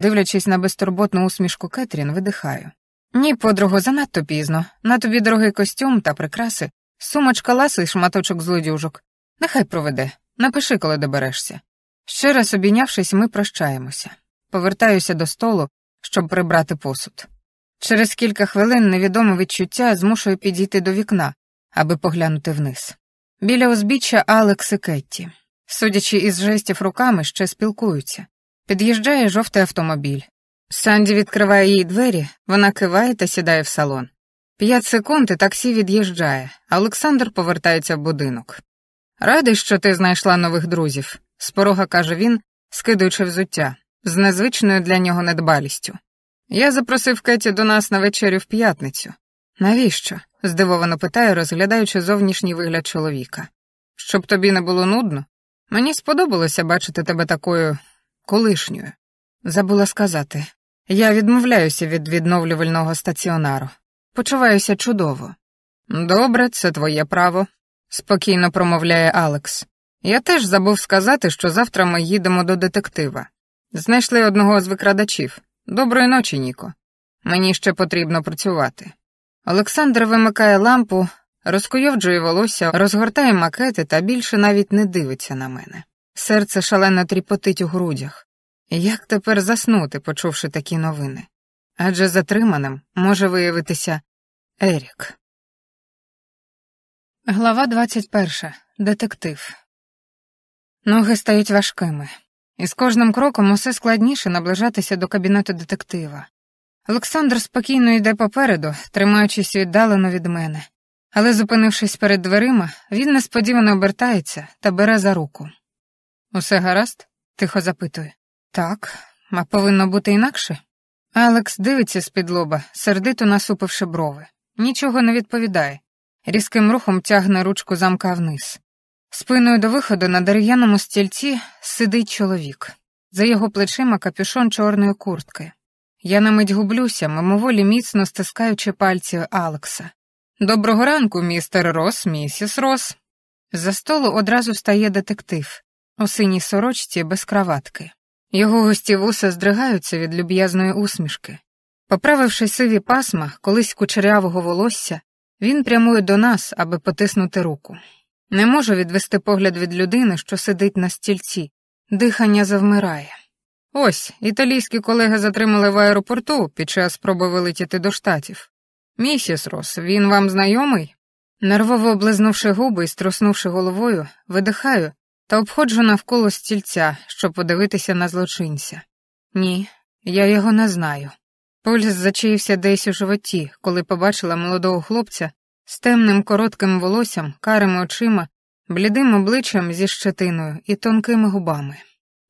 Дивлячись на безтурботну усмішку Кетрін, видихаю. Ні, подруго, занадто пізно. На тобі дорогий костюм та прикраси, сумочка ласи й шматочок злодюжок. Нехай проведе. Напиши, коли доберешся. Ще раз обійнявшись, ми прощаємося. Повертаюся до столу, щоб прибрати посуд. Через кілька хвилин невідоме відчуття змушує підійти до вікна, аби поглянути вниз. Біля узбіччя Алекс і Кетті. Судячи із жестів руками, ще спілкуються. Під'їжджає жовтий автомобіль. Санді відкриває їй двері, вона киває та сідає в салон. П'ять секунд і таксі від'їжджає, а Олександр повертається в будинок. Радий, що ти знайшла нових друзів, з порога каже він, скидуючи взуття, з незвичною для нього недбалістю. Я запросив Кеті до нас на вечерю в п'ятницю. Навіщо? здивовано питає, розглядаючи зовнішній вигляд чоловіка. Щоб тобі не було нудно? Мені сподобалося бачити тебе такою колишньою. Забула сказати. Я відмовляюся від відновлювального стаціонару. Почуваюся чудово. Добре, це твоє право, спокійно промовляє Алекс. Я теж забув сказати, що завтра ми їдемо до детектива. Знайшли одного з викрадачів. Доброї ночі, Ніко. Мені ще потрібно працювати. Олександр вимикає лампу, розкуйовджує волосся, розгортає макети та більше навіть не дивиться на мене. Серце шалено тріпотить у грудях. Як тепер заснути, почувши такі новини? Адже затриманим може виявитися Ерік. Глава 21. Детектив. Ноги стають важкими, і з кожним кроком усе складніше наближатися до кабінету детектива. Олександр спокійно йде попереду, тримаючись віддалено від мене, але, зупинившись перед дверима, він несподівано обертається та бере за руку. Усе гаразд? тихо запитує. Так, а повинно бути інакше. Алекс дивиться з-під лоба, сердито насупивши брови. Нічого не відповідає. Різким рухом тягне ручку замка вниз. Спиною до виходу на дерев'яному стільці сидить чоловік. За його плечима капюшон чорної куртки. Я на мить гублюся, мимоволі міцно стискаючи пальці Алекса. Доброго ранку, містер Рос, місіс Рос. За столу одразу стає детектив у синій сорочці без краватки. Його гості вуса здригаються від люб'язної усмішки. Поправивши сиві пасма, колись кучерявого волосся, він прямує до нас, аби потиснути руку. Не можу відвести погляд від людини, що сидить на стільці, дихання завмирає. Ось італійські колеги затримали в аеропорту під час спроби вилетіти до штатів. Місіс Рос, він вам знайомий? Нервово облизнувши губи і струснувши головою, видихаю та обходжу навколо стільця, щоб подивитися на злочинця. Ні, я його не знаю. Пульс зачаївся десь у животі, коли побачила молодого хлопця з темним коротким волоссям, карими очима, блідим обличчям зі щетиною і тонкими губами.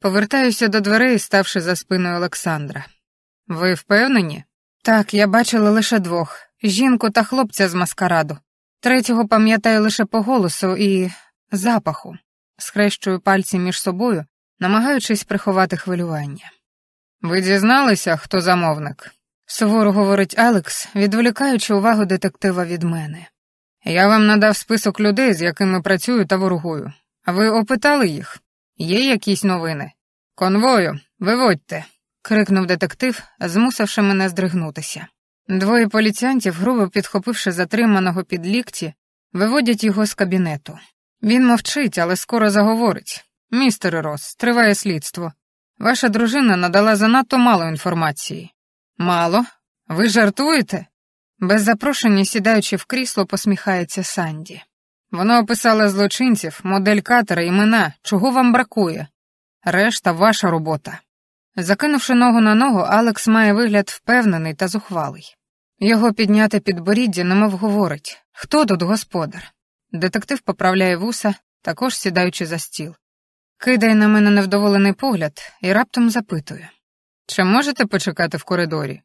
Повертаюся до дверей, ставши за спиною Олександра. Ви впевнені? Так, я бачила лише двох жінку та хлопця з маскараду. Третього пам'ятаю лише по голосу і запаху, схрещую пальці між собою, намагаючись приховати хвилювання. Ви дізналися, хто замовник? суворо говорить Алекс, відволікаючи увагу детектива від мене. Я вам надав список людей, з якими працюю та ворогую. Ви опитали їх? Є якісь новини? Конвою, виводьте, крикнув детектив, змусивши мене здригнутися. Двоє поліціянтів, грубо підхопивши затриманого під лікті, виводять його з кабінету. Він мовчить, але скоро заговорить. Містер Рос, триває слідство. Ваша дружина надала занадто мало інформації. Мало? Ви жартуєте? Без запрошення, сідаючи в крісло, посміхається Санді. Вона описала злочинців, модель катера, імена, чого вам бракує. Решта ваша робота. Закинувши ногу на ногу, Алекс має вигляд впевнений та зухвалий. Його підняти підборіддя, немов говорить хто тут господар? Детектив поправляє вуса, також сідаючи за стіл. Кидає на мене невдоволений погляд і раптом запитує чи можете почекати в коридорі?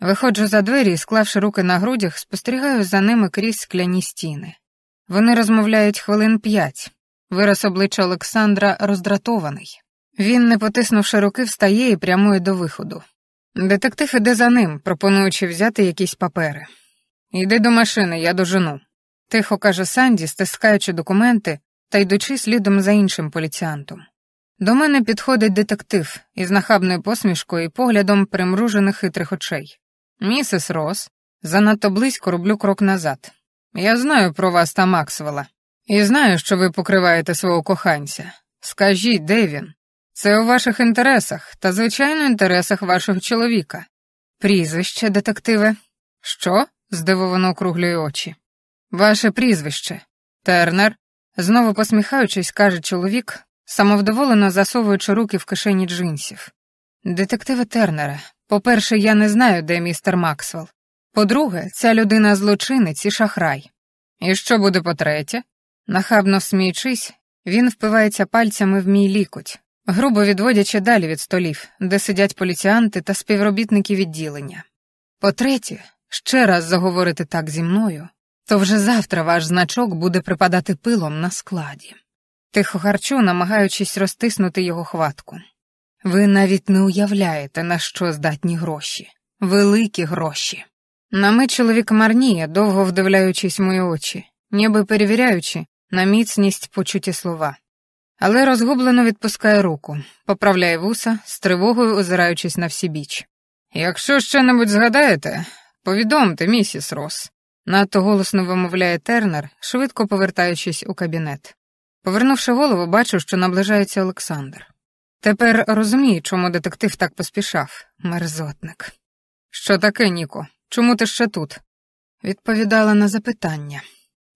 Виходжу за двері і, склавши руки на грудях, спостерігаю за ними крізь скляні стіни. Вони розмовляють хвилин п'ять. Вираз обличчя Олександра роздратований. Він, не потиснувши руки, встає і прямує до виходу. Детектив іде за ним, пропонуючи взяти якісь папери. Йди до машини, я дожену. Тихо каже Санді, стискаючи документи та йдучи слідом за іншим поліціантом. До мене підходить детектив із нахабною посмішкою і поглядом примружених хитрих очей. Місіс Рос, занадто близько роблю крок назад. Я знаю про вас та Максвелла. І знаю, що ви покриваєте свого коханця. Скажіть, де він? Це у ваших інтересах та, звичайно, інтересах вашого чоловіка. Прізвище, детективе. Що? здивовано округлює очі. Ваше прізвище. Тернер. Знову посміхаючись, каже чоловік, самовдоволено засовуючи руки в кишені джинсів. Детективе Тернере, по-перше, я не знаю, де містер Максвелл. По-друге, ця людина злочинець і шахрай. І що буде по-третє? Нахабно сміючись, він впивається пальцями в мій лікоть, грубо відводячи далі від столів, де сидять поліціянти та співробітники відділення. По-третє, ще раз заговорити так зі мною, то вже завтра ваш значок буде припадати пилом на складі. Тихо харчу, намагаючись розтиснути його хватку. Ви навіть не уявляєте, на що здатні гроші, великі гроші. На мить чоловік марніє, довго вдивляючись в мої очі, ніби перевіряючи на міцність почуті слова. Але розгублено відпускає руку, поправляє вуса, з тривогою озираючись на всі біч. Якщо ще небудь згадаєте, повідомте, місіс Рос, надто голосно вимовляє Тернер, швидко повертаючись у кабінет. Повернувши голову, бачу, що наближається Олександр. Тепер розумію, чому детектив так поспішав, мерзотник. Що таке, Ніко? Чому ти ще тут? Відповідала на запитання.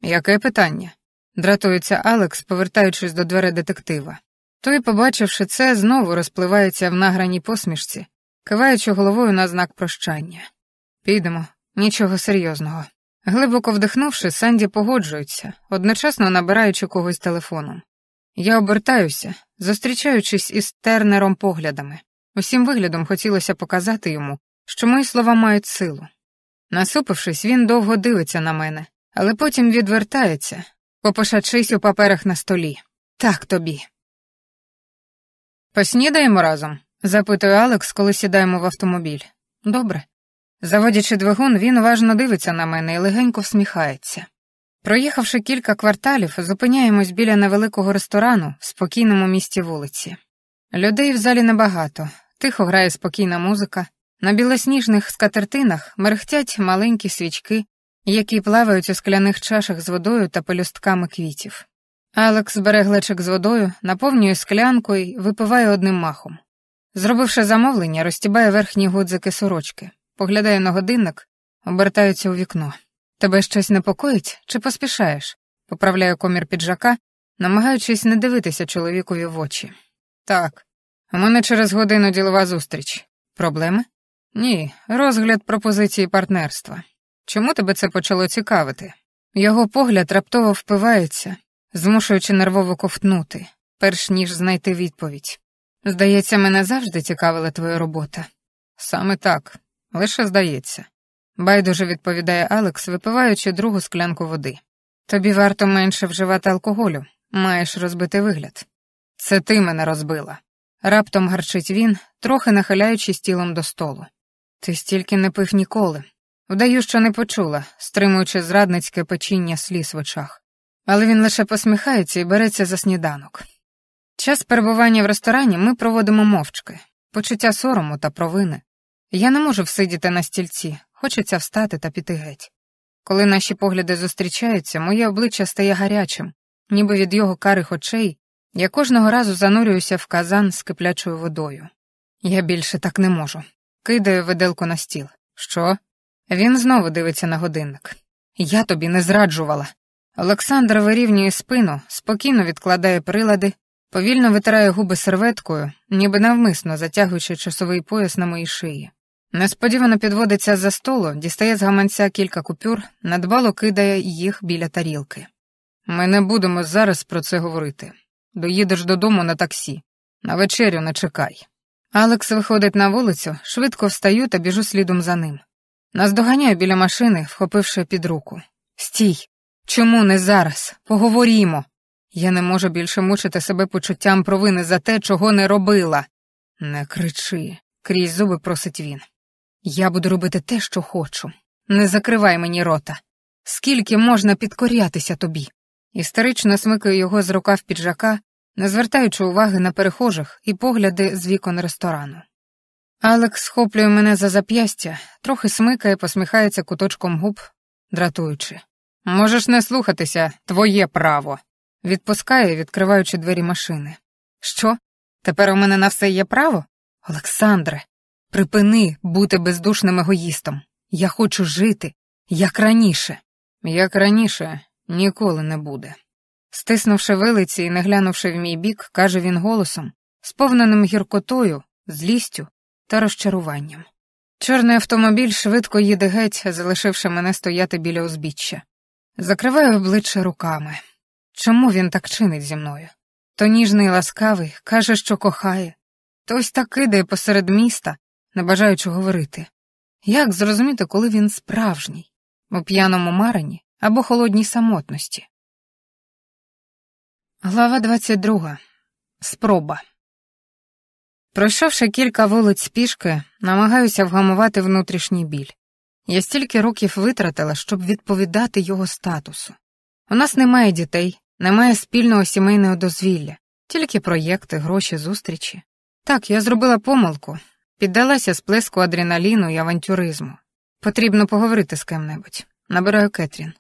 Яке питання? дратується Алекс, повертаючись до дверей детектива. Той, побачивши це, знову розпливається в награній посмішці, киваючи головою на знак прощання. Підемо, нічого серйозного. Глибоко вдихнувши, Санді погоджується, одночасно набираючи когось телефоном. Я обертаюся, зустрічаючись із тернером поглядами. Усім виглядом хотілося показати йому, що мої слова мають силу. Насупившись, він довго дивиться на мене, але потім відвертається, попошачись у паперах на столі. Так тобі. Поснідаємо разом? запитує Алекс, коли сідаємо в автомобіль. Добре. Заводячи двигун, він уважно дивиться на мене і легенько всміхається. Проїхавши кілька кварталів, зупиняємось біля невеликого ресторану в спокійному місті вулиці. Людей в залі небагато, тихо грає спокійна музика, на білосніжних скатертинах мерехтять маленькі свічки, які плавають у скляних чашах з водою та пелюстками квітів. Алекс бере глечик з водою, наповнює склянку і випиває одним махом. Зробивши замовлення, розтібає верхні гудзики сорочки, поглядає на годинник, обертається у вікно. Тебе щось непокоїть чи поспішаєш? поправляє комір піджака, намагаючись не дивитися чоловікові в очі. Так, у мене через годину ділова зустріч. Проблеми? Ні, розгляд пропозиції партнерства. Чому тебе це почало цікавити? Його погляд раптово впивається, змушуючи нервово ковтнути, перш ніж знайти відповідь. Здається, мене завжди цікавила твоя робота. Саме так, лише здається. Байдуже відповідає Алекс, випиваючи другу склянку води. Тобі варто менше вживати алкоголю, маєш розбити вигляд. Це ти мене розбила. Раптом гарчить він, трохи нахиляючись тілом до столу. Ти стільки не пив ніколи. Вдаю, що не почула, стримуючи зрадницьке печіння сліз в очах. Але він лише посміхається і береться за сніданок. Час перебування в ресторані ми проводимо мовчки, почуття сорому та провини. Я не можу всидіти на стільці, хочеться встати та піти геть. Коли наші погляди зустрічаються, моє обличчя стає гарячим, ніби від його карих очей, я кожного разу занурююся в казан з киплячою водою. Я більше так не можу. Кидаю виделку на стіл. Що? Він знову дивиться на годинник. Я тобі не зраджувала. Олександр вирівнює спину, спокійно відкладає прилади, повільно витирає губи серветкою, ніби навмисно затягуючи часовий пояс на моїй шиї. Несподівано підводиться за столу, дістає з гаманця кілька купюр, надбало кидає їх біля тарілки. Ми не будемо зараз про це говорити. Доїдеш додому на таксі. На вечерю не чекай. Алекс виходить на вулицю, швидко встаю та біжу слідом за ним. Наздоганяю біля машини, вхопивши під руку. Стій! Чому не зараз? Поговорімо. Я не можу більше мучити себе почуттям провини за те, чого не робила. Не кричи, крізь зуби просить він. Я буду робити те, що хочу. Не закривай мені рота. Скільки можна підкорятися тобі? Історично смикаю його з рукав піджака, не звертаючи уваги на перехожих і погляди з вікон ресторану. Алекс схоплює мене за зап'ястя, трохи смикає, посміхається куточком губ, дратуючи. Можеш не слухатися, твоє право. Відпускає, відкриваючи двері машини. Що? Тепер у мене на все є право? Олександре, припини бути бездушним егоїстом. Я хочу жити, як раніше. Як раніше, ніколи не буде. Стиснувши вилиці і не глянувши в мій бік, каже він голосом, сповненим гіркотою, злістю та розчаруванням. Чорний автомобіль швидко їде геть, залишивши мене стояти біля узбіччя. Закриваю обличчя руками. Чому він так чинить зі мною? То ніжний ласкавий, каже, що кохає, то ось так кидає посеред міста, не бажаючи говорити. Як зрозуміти, коли він справжній, у п'яному марині або холодній самотності? Глава 22. Спроба. Пройшовши кілька вулиць пішки, намагаюся вгамувати внутрішній біль. Я стільки років витратила, щоб відповідати його статусу. У нас немає дітей, немає спільного сімейного дозвілля, тільки проєкти, гроші, зустрічі. Так, я зробила помилку, піддалася сплеску адреналіну і авантюризму. Потрібно поговорити з ким-небудь. Набираю Кетрін.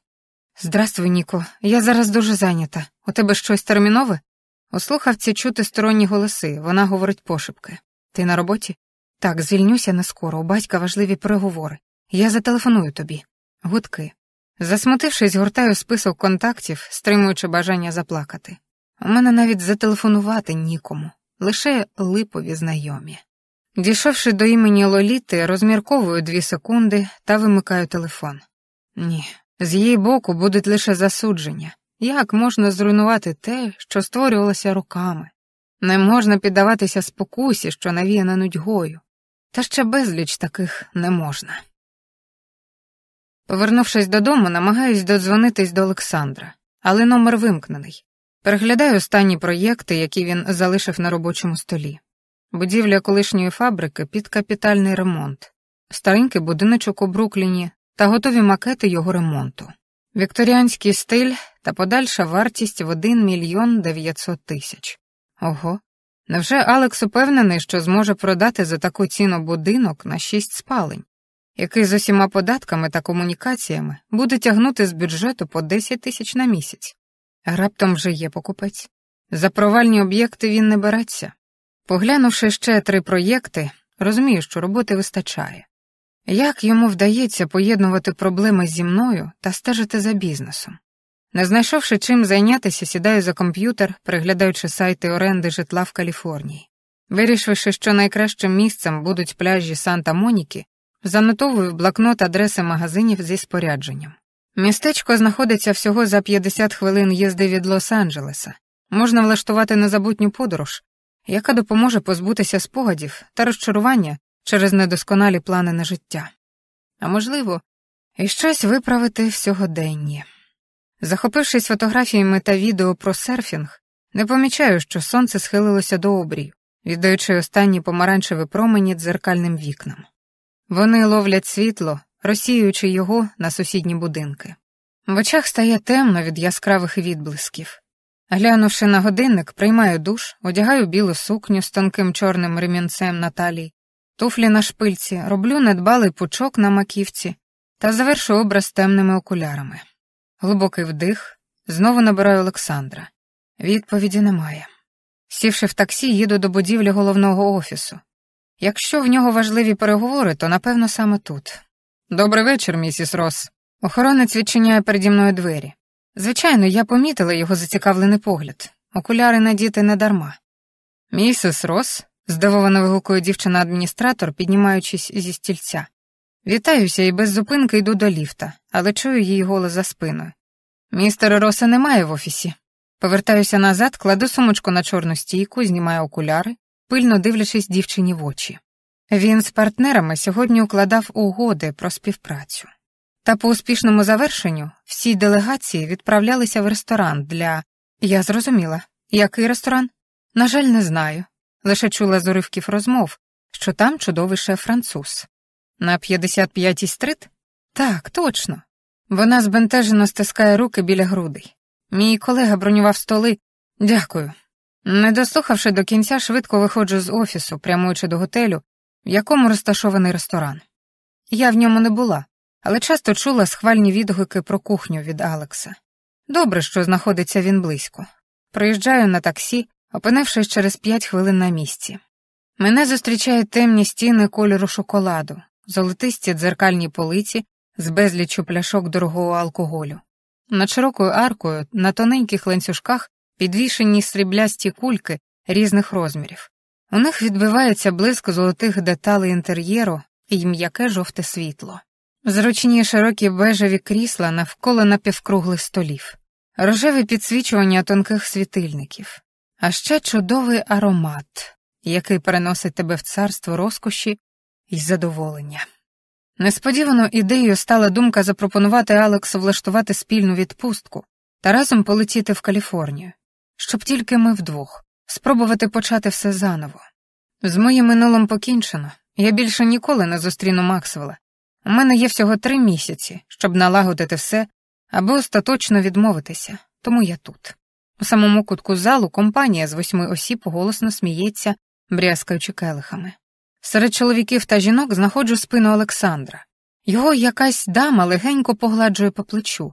Здравствуй, Ніко. Я зараз дуже зайнята. У тебе щось термінове? У слухавці чути сторонні голоси, вона говорить пошепки. Ти на роботі? Так, звільнюся не скоро, у батька важливі переговори. Я зателефоную тобі. Гудки. Засмутившись, гортаю список контактів, стримуючи бажання заплакати. У мене навіть зателефонувати нікому, лише липові знайомі. Дійшовши до імені Лоліти, розмірковую дві секунди та вимикаю телефон. Ні, з її боку будуть лише засудження. Як можна зруйнувати те, що створювалося руками? Не можна піддаватися спокусі, що навіяна нудьгою, та ще безліч таких не можна. Повернувшись додому, намагаюсь додзвонитись до Олександра, але номер вимкнений. Переглядаю останні проєкти, які він залишив на робочому столі. Будівля колишньої фабрики під капітальний ремонт, старенький будиночок у Брукліні та готові макети його ремонту, вікторіанський стиль та подальша вартість в 1 мільйон 900 тисяч. Ого. Невже Алекс упевнений, що зможе продати за таку ціну будинок на шість спалень, який з усіма податками та комунікаціями буде тягнути з бюджету по 10 тисяч на місяць? Раптом вже є покупець. За провальні об'єкти він не береться. Поглянувши ще три проєкти, розумію, що роботи вистачає. Як йому вдається поєднувати проблеми зі мною та стежити за бізнесом? Не знайшовши чим зайнятися, сідаю за комп'ютер, переглядаючи сайти оренди житла в Каліфорнії. Вирішивши, що найкращим місцем будуть пляжі Санта-Моніки, занотовую в блокнот адреси магазинів зі спорядженням. Містечко знаходиться всього за 50 хвилин їзди від Лос-Анджелеса. Можна влаштувати незабутню подорож, яка допоможе позбутися спогадів та розчарування через недосконалі плани на життя. А можливо, і щось виправити в сьогоденні. Захопившись фотографіями та відео про серфінг, не помічаю, що сонце схилилося до обрію, віддаючи останні помаранчеві промені дзеркальним вікнам. Вони ловлять світло, розсіюючи його на сусідні будинки. В очах стає темно від яскравих відблисків. Глянувши на годинник, приймаю душ, одягаю білу сукню з тонким чорним ремінцем на талії, туфлі на шпильці, роблю недбалий пучок на маківці та завершу образ темними окулярами. Глибокий вдих, знову набираю Олександра. Відповіді немає. Сівши в таксі, їду до будівлі головного офісу. Якщо в нього важливі переговори, то напевно саме тут. Добрий вечір, місіс Рос. Охоронець відчиняє переді мною двері. Звичайно, я помітила його зацікавлений погляд. Окуляри надіти не дарма. Місіс Рос, здивовано вигукує дівчина-адміністратор, піднімаючись зі стільця. Вітаюся і без зупинки йду до ліфта, але чую її голос за спиною. Містера Роса немає в офісі. Повертаюся назад, кладу сумочку на чорну стійку, знімаю окуляри, пильно дивлячись дівчині в очі. Він з партнерами сьогодні укладав угоди про співпрацю. Та по успішному завершенню всі делегації відправлялися в ресторан для. Я зрозуміла, який ресторан? На жаль, не знаю. Лише чула з уривків розмов, що там чудовий шеф француз. На 55-й стрит? Так, точно. Вона збентежено стискає руки біля грудей. Мій колега бронював столи. Дякую. Не дослухавши до кінця, швидко виходжу з офісу, прямуючи до готелю, в якому розташований ресторан. Я в ньому не була, але часто чула схвальні відгуки про кухню від Алекса. Добре, що знаходиться він близько. Проїжджаю на таксі, опинившись через п'ять хвилин на місці. Мене зустрічають темні стіни кольору шоколаду, золотисті дзеркальні полиці з безліччю пляшок дорогого алкоголю. Над широкою аркою на тоненьких ланцюжках підвішені сріблясті кульки різних розмірів. У них відбивається блиск золотих деталей інтер'єру і м'яке жовте світло. Зручні широкі бежеві крісла навколо напівкруглих столів, рожеве підсвічування тонких світильників, а ще чудовий аромат, який переносить тебе в царство розкоші і задоволення. Несподівано ідеєю стала думка запропонувати Алексу влаштувати спільну відпустку та разом полетіти в Каліфорнію, щоб тільки ми вдвох, спробувати почати все заново. З моїм минулим покінчено, я більше ніколи не зустріну Максвелла. У мене є всього три місяці, щоб налагодити все або остаточно відмовитися, тому я тут. У самому кутку залу компанія з восьми осіб голосно сміється, брязкаючи келихами. Серед чоловіків та жінок знаходжу спину Олександра. Його якась дама легенько погладжує по плечу.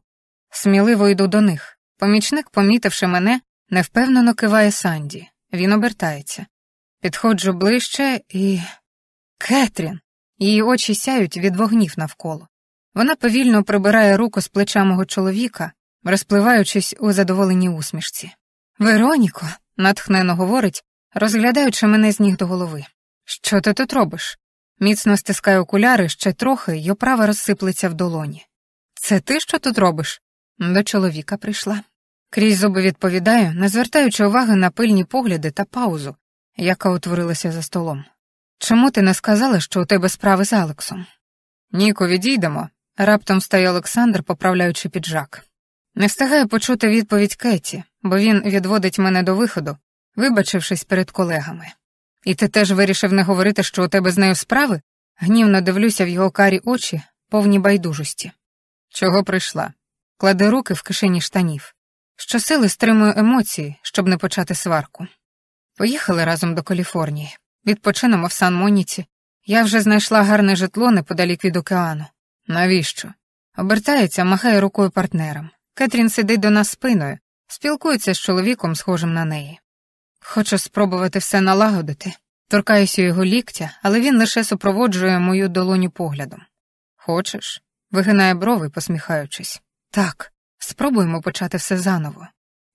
Сміливо йду до них. Помічник, помітивши мене, невпевнено киває Санді. Він обертається. Підходжу ближче і. Кетрін. Її очі сяють від вогнів навколо. Вона повільно прибирає руку з плеча мого чоловіка, розпливаючись у задоволеній усмішці. Вероніко, натхнено говорить, розглядаючи мене з ніг до голови. Що ти тут робиш? Міцно стискає окуляри ще трохи, й оправа розсиплеться в долоні. Це ти що тут робиш? До чоловіка прийшла. Крізь зуби відповідаю, не звертаючи уваги на пильні погляди та паузу, яка утворилася за столом. Чому ти не сказала, що у тебе справи з Алексом? Ніко, відійдемо, раптом стає Олександр, поправляючи піджак. Не встигаю почути відповідь Кеті, бо він відводить мене до виходу, вибачившись перед колегами. І ти теж вирішив не говорити, що у тебе з нею справи? Гнівно дивлюся в його карі очі, повні байдужості. Чого прийшла? Кладе руки в кишені штанів. Щосили стримую емоції, щоб не почати сварку. Поїхали разом до Каліфорнії. Відпочинемо в Сан Моніці. Я вже знайшла гарне житло неподалік від океану. Навіщо? Обертається, махає рукою партнерам. Кетрін сидить до нас спиною, спілкується з чоловіком, схожим на неї. Хочу спробувати все налагодити. Торкаюся його ліктя, але він лише супроводжує мою долоню поглядом. Хочеш? вигинає брови, посміхаючись. Так, спробуємо почати все заново.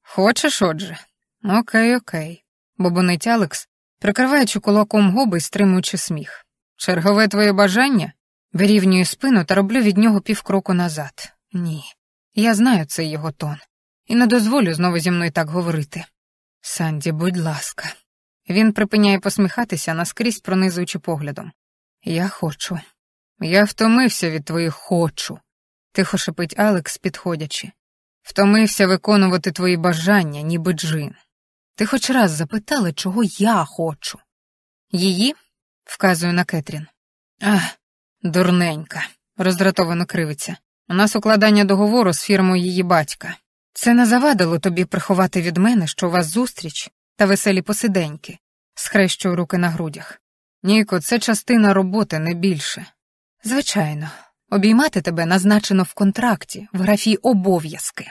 Хочеш, отже? Окей, окей. Бобонить Алекс, прикриваючи кулаком губи і стримуючи сміх. Чергове твоє бажання? Вирівнюю спину та роблю від нього півкроку назад. Ні. Я знаю цей його тон. І не дозволю знову зі мною так говорити. Санді, будь ласка. Він припиняє посміхатися, наскрізь пронизуючи поглядом. Я хочу. Я втомився від твоїх хочу, тихо шепить Алекс, підходячи. Втомився виконувати твої бажання, ніби джин. Ти хоч раз запитала, чого я хочу? Її? вказую на Кетрін. Ах, дурненька, роздратовано кривиться. У нас укладання договору з фірмою її батька. Це не завадило тобі приховати від мене, що у вас зустріч та веселі посиденьки, схрещую руки на грудях. Ніко, це частина роботи, не більше. Звичайно, обіймати тебе назначено в контракті, в графі обов'язки.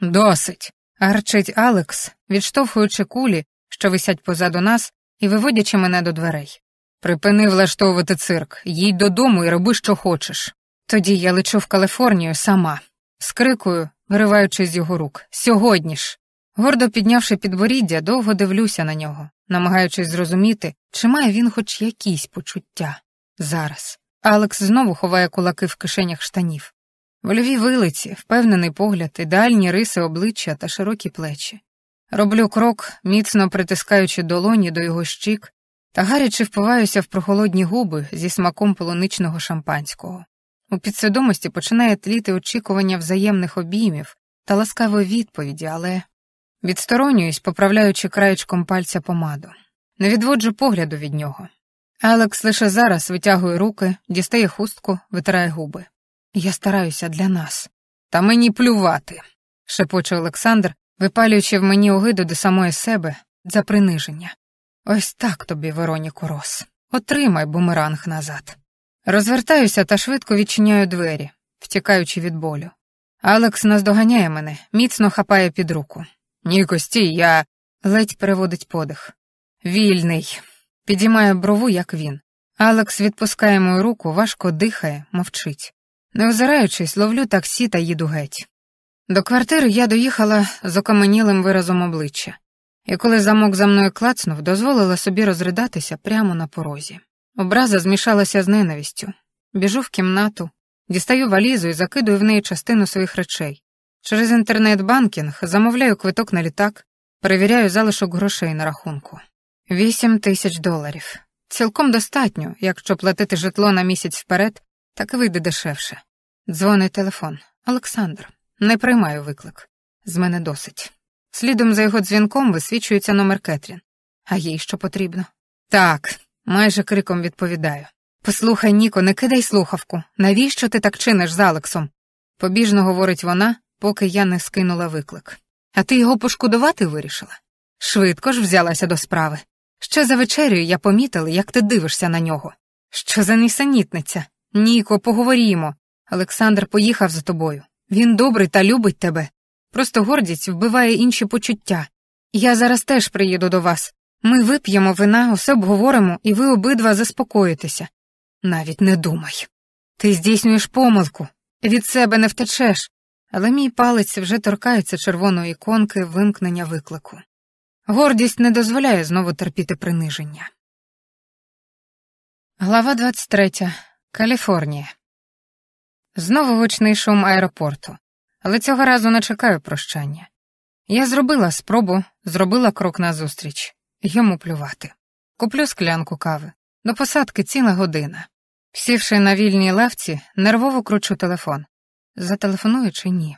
Досить. Гарчить Алекс, відштовхуючи кулі, що висять позаду нас, і виводячи мене до дверей. Припини влаштовувати цирк, їдь додому і роби, що хочеш. Тоді я лечу в Каліфорнію сама, скрикую, вириваючись з його рук. Сьогодні ж. Гордо піднявши підборіддя, довго дивлюся на нього, намагаючись зрозуміти, чи має він хоч якісь почуття. Зараз. Алекс знову ховає кулаки в кишенях штанів. Вольові вилиці, впевнений погляд, ідеальні риси обличчя та широкі плечі. Роблю крок, міцно притискаючи долоні до його щік, та гаряче впиваюся в прохолодні губи зі смаком полуничного шампанського. У підсвідомості починає тліти очікування взаємних обіймів та ласкавої відповіді, але відсторонююсь, поправляючи краєчком пальця помаду. Не відводжу погляду від нього. Алекс лише зараз витягує руки, дістає хустку, витирає губи. Я стараюся для нас. Та мені плювати, шепоче Олександр, випалюючи в мені огиду до самої себе, за приниження. Ось так тобі, Вероніку Рос. Отримай бумеранг назад. Розвертаюся та швидко відчиняю двері, втікаючи від болю. Алекс наздоганяє мене, міцно хапає під руку. Ніко, стій, я. ледь переводить подих. Вільний. Підіймає брову, як він. Алекс відпускає мою руку, важко дихає, мовчить. Не озираючись, ловлю таксі та їду геть. До квартири я доїхала з окаменілим виразом обличчя, і коли замок за мною клацнув, дозволила собі розридатися прямо на порозі. Образа змішалася з ненавистю. Біжу в кімнату, дістаю валізу і закидую в неї частину своїх речей. Через інтернет-банкінг замовляю квиток на літак, перевіряю залишок грошей на рахунку. Вісім тисяч доларів. Цілком достатньо, якщо платити житло на місяць вперед, так і вийде дешевше. Дзвонить телефон. Олександр. Не приймаю виклик. З мене досить. Слідом за його дзвінком висвічується номер Кетрін. А їй що потрібно? Так, майже криком відповідаю. Послухай, Ніко, не кидай слухавку. Навіщо ти так чиниш з Алексом? Побіжно говорить вона, поки я не скинула виклик. А ти його пошкодувати вирішила? Швидко ж взялася до справи. Ще за вечерю я помітила, як ти дивишся на нього. Що за нісенітниця? Ніко, поговорімо. Олександр поїхав за тобою. Він добрий та любить тебе. Просто гордість вбиває інші почуття. Я зараз теж приїду до вас. Ми вип'ємо вина, усе обговоримо, і ви обидва заспокоїтеся. Навіть не думай. Ти здійснюєш помилку, від себе не втечеш, але мій палець вже торкається червоної іконки вимкнення виклику. Гордість не дозволяє знову терпіти приниження. Глава 23. Каліфорнія. Знову гучний шум аеропорту, але цього разу не чекаю прощання. Я зробила спробу, зробила крок назустріч. Йому плювати. Куплю склянку кави. До посадки ціла година. Сівши на вільній лавці, нервово кручу телефон. Зателефоную чи ні.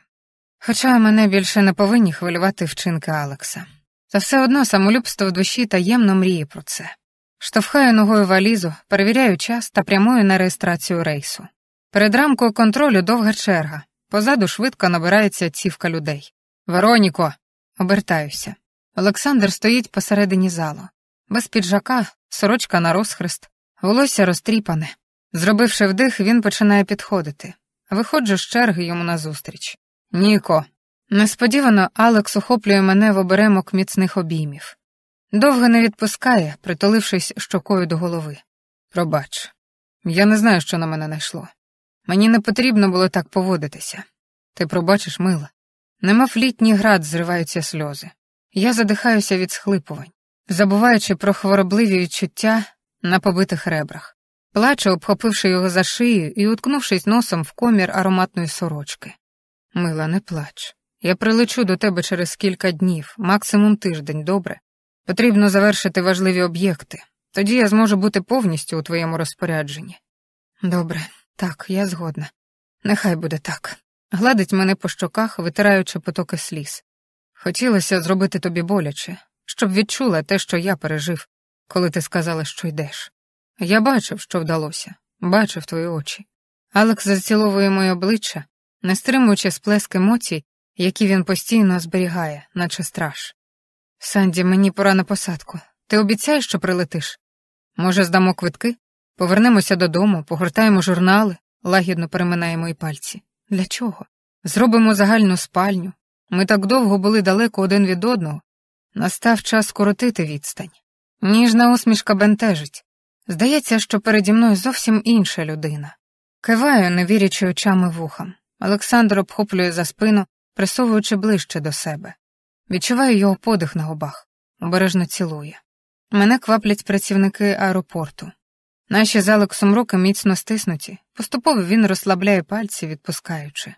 Хоча мене більше не повинні хвилювати вчинки Алекса. Та все одно самолюбство в душі таємно мріє про це. Штовхаю ногою валізу, перевіряю час та прямую на реєстрацію рейсу. Перед рамкою контролю довга черга. Позаду швидко набирається цівка людей. Вероніко. Обертаюся. Олександр стоїть посередині залу. Без піджака, сорочка на розхрест, волосся розтріпане. Зробивши вдих, він починає підходити. Виходжу з черги йому назустріч. Ніко. Несподівано Алекс охоплює мене в оберемок міцних обіймів. Довго не відпускає, притулившись щокою до голови. Пробач, я не знаю, що на мене найшло. Мені не потрібно було так поводитися. Ти пробачиш, мила. Немов літній град зриваються сльози. Я задихаюся від схлипувань, забуваючи про хворобливі відчуття на побитих ребрах. Плачу, обхопивши його за шию і уткнувшись носом в комір ароматної сорочки. Мила, не плач. Я прилечу до тебе через кілька днів, максимум тиждень, добре. Потрібно завершити важливі об'єкти. Тоді я зможу бути повністю у твоєму розпорядженні. Добре, так, я згодна. Нехай буде так. Гладить мене по щоках, витираючи потоки сліз. Хотілося зробити тобі боляче, щоб відчула те, що я пережив, коли ти сказала, що йдеш. Я бачив, що вдалося, бачив твої очі. Алекс заціловує моє обличчя, не стримуючи сплеск емоцій, які він постійно зберігає, наче страж. Санді, мені пора на посадку. Ти обіцяєш, що прилетиш? Може, здамо квитки? Повернемося додому, погортаємо журнали, лагідно переминає мої пальці. Для чого? Зробимо загальну спальню. Ми так довго були далеко один від одного. Настав час скоротити відстань. Ніжна усмішка бентежить. Здається, що переді мною зовсім інша людина. Киваю, не вірячи очами вухам. Олександр обхоплює за спину, присовуючи ближче до себе. Відчуваю його подих на губах, обережно цілує. Мене кваплять працівники аеропорту. Наші з Алексом руки міцно стиснуті, поступово він розслабляє пальці, відпускаючи.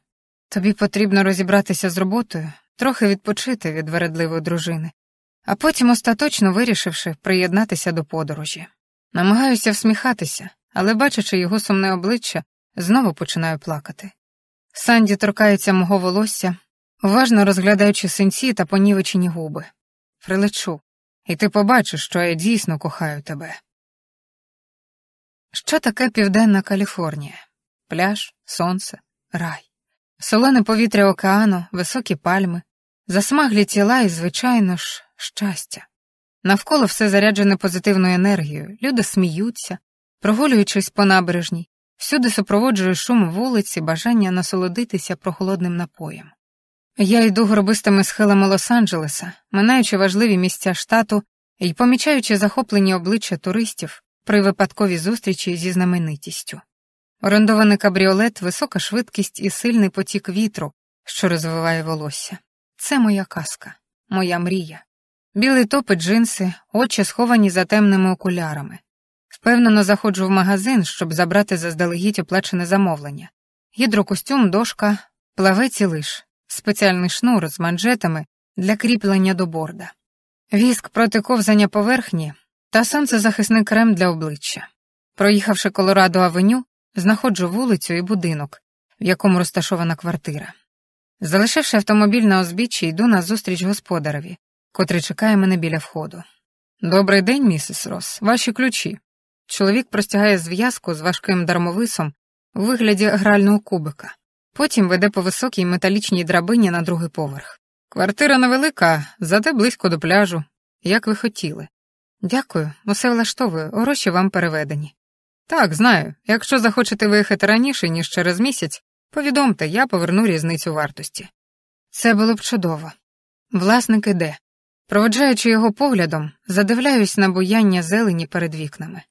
Тобі потрібно розібратися з роботою, трохи відпочити від вередливої дружини, а потім, остаточно вирішивши, приєднатися до подорожі. Намагаюся всміхатися, але, бачачи його сумне обличчя, знову починаю плакати. Санді торкається мого волосся, уважно розглядаючи синці та понівечені губи. Прилечу, і ти побачиш, що я дійсно кохаю тебе. Що таке Південна Каліфорнія? Пляж, сонце, рай, солене повітря океану, високі пальми, засмаглі тіла і, звичайно ж, щастя. Навколо все заряджене позитивною енергією, люди сміються, прогулюючись по набережній, всюди супроводжує шум вулиці, бажання насолодитися прохолодним напоєм. Я йду горбистими схилами Лос-Анджелеса, минаючи важливі місця штату і помічаючи захоплені обличчя туристів при випадковій зустрічі зі знаменитістю. Орендований кабріолет, висока швидкість і сильний потік вітру, що розвиває волосся. Це моя казка, моя мрія. Білий топ і джинси, очі сховані за темними окулярами. Впевнено, заходжу в магазин, щоб забрати заздалегідь оплачене замовлення. Гідрокостюм, дошка, плавець і лиш, спеціальний шнур з манжетами для кріплення до борда, віск проти ковзання поверхні та сонцезахисний крем для обличчя. Проїхавши Колорадо Авеню, знаходжу вулицю і будинок, в якому розташована квартира. Залишивши автомобіль на узбіччі, йду на зустріч господареві, котрий чекає мене біля входу. Добрий день, місіс Рос, ваші ключі. Чоловік простягає зв'язку з важким дармовисом у вигляді грального кубика. Потім веде по високій металічній драбині на другий поверх. Квартира невелика, зате близько до пляжу, як ви хотіли. Дякую, усе влаштовую, гроші вам переведені. Так, знаю. Якщо захочете виїхати раніше, ніж через місяць, повідомте, я поверну різницю вартості. Це було б чудово. Власник іде. Проводжаючи його поглядом, задивляюсь на буяння зелені перед вікнами.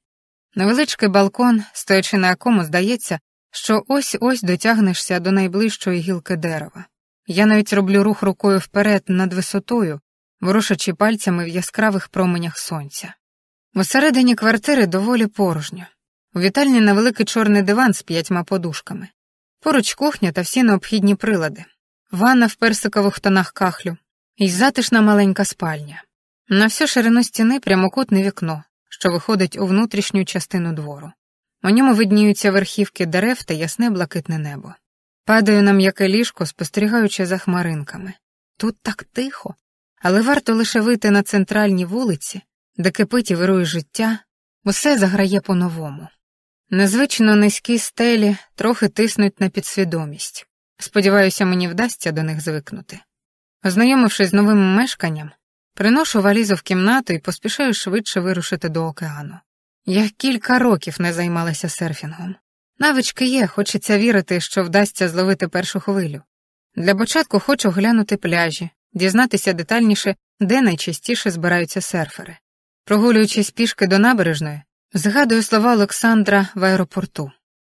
Невеличкий балкон, стоячи на якому, здається, що ось ось дотягнешся до найближчої гілки дерева. Я навіть роблю рух рукою вперед над висотою, ворушачи пальцями в яскравих променях сонця. Усередині квартири доволі порожньо. У вітальні невеликий чорний диван з п'ятьма подушками. Поруч кухня та всі необхідні прилади, ванна в персикових тонах кахлю і затишна маленька спальня. На всю ширину стіни прямокутне вікно, що виходить у внутрішню частину двору. У ньому видніються верхівки дерев та ясне блакитне небо. Падаю на м'яке ліжко, спостерігаючи за хмаринками. Тут так тихо, але варто лише вийти на центральні вулиці, де кипить і вирує життя, усе заграє по-новому. Незвично низькі стелі трохи тиснуть на підсвідомість. Сподіваюся, мені вдасться до них звикнути. Ознайомившись з новим мешканням, приношу валізу в кімнату і поспішаю швидше вирушити до океану. Я кілька років не займалася серфінгом. Навички є, хочеться вірити, що вдасться зловити першу хвилю. Для початку хочу глянути пляжі, дізнатися детальніше, де найчастіше збираються серфери. Прогулюючись пішки до набережної, згадую слова Олександра в аеропорту.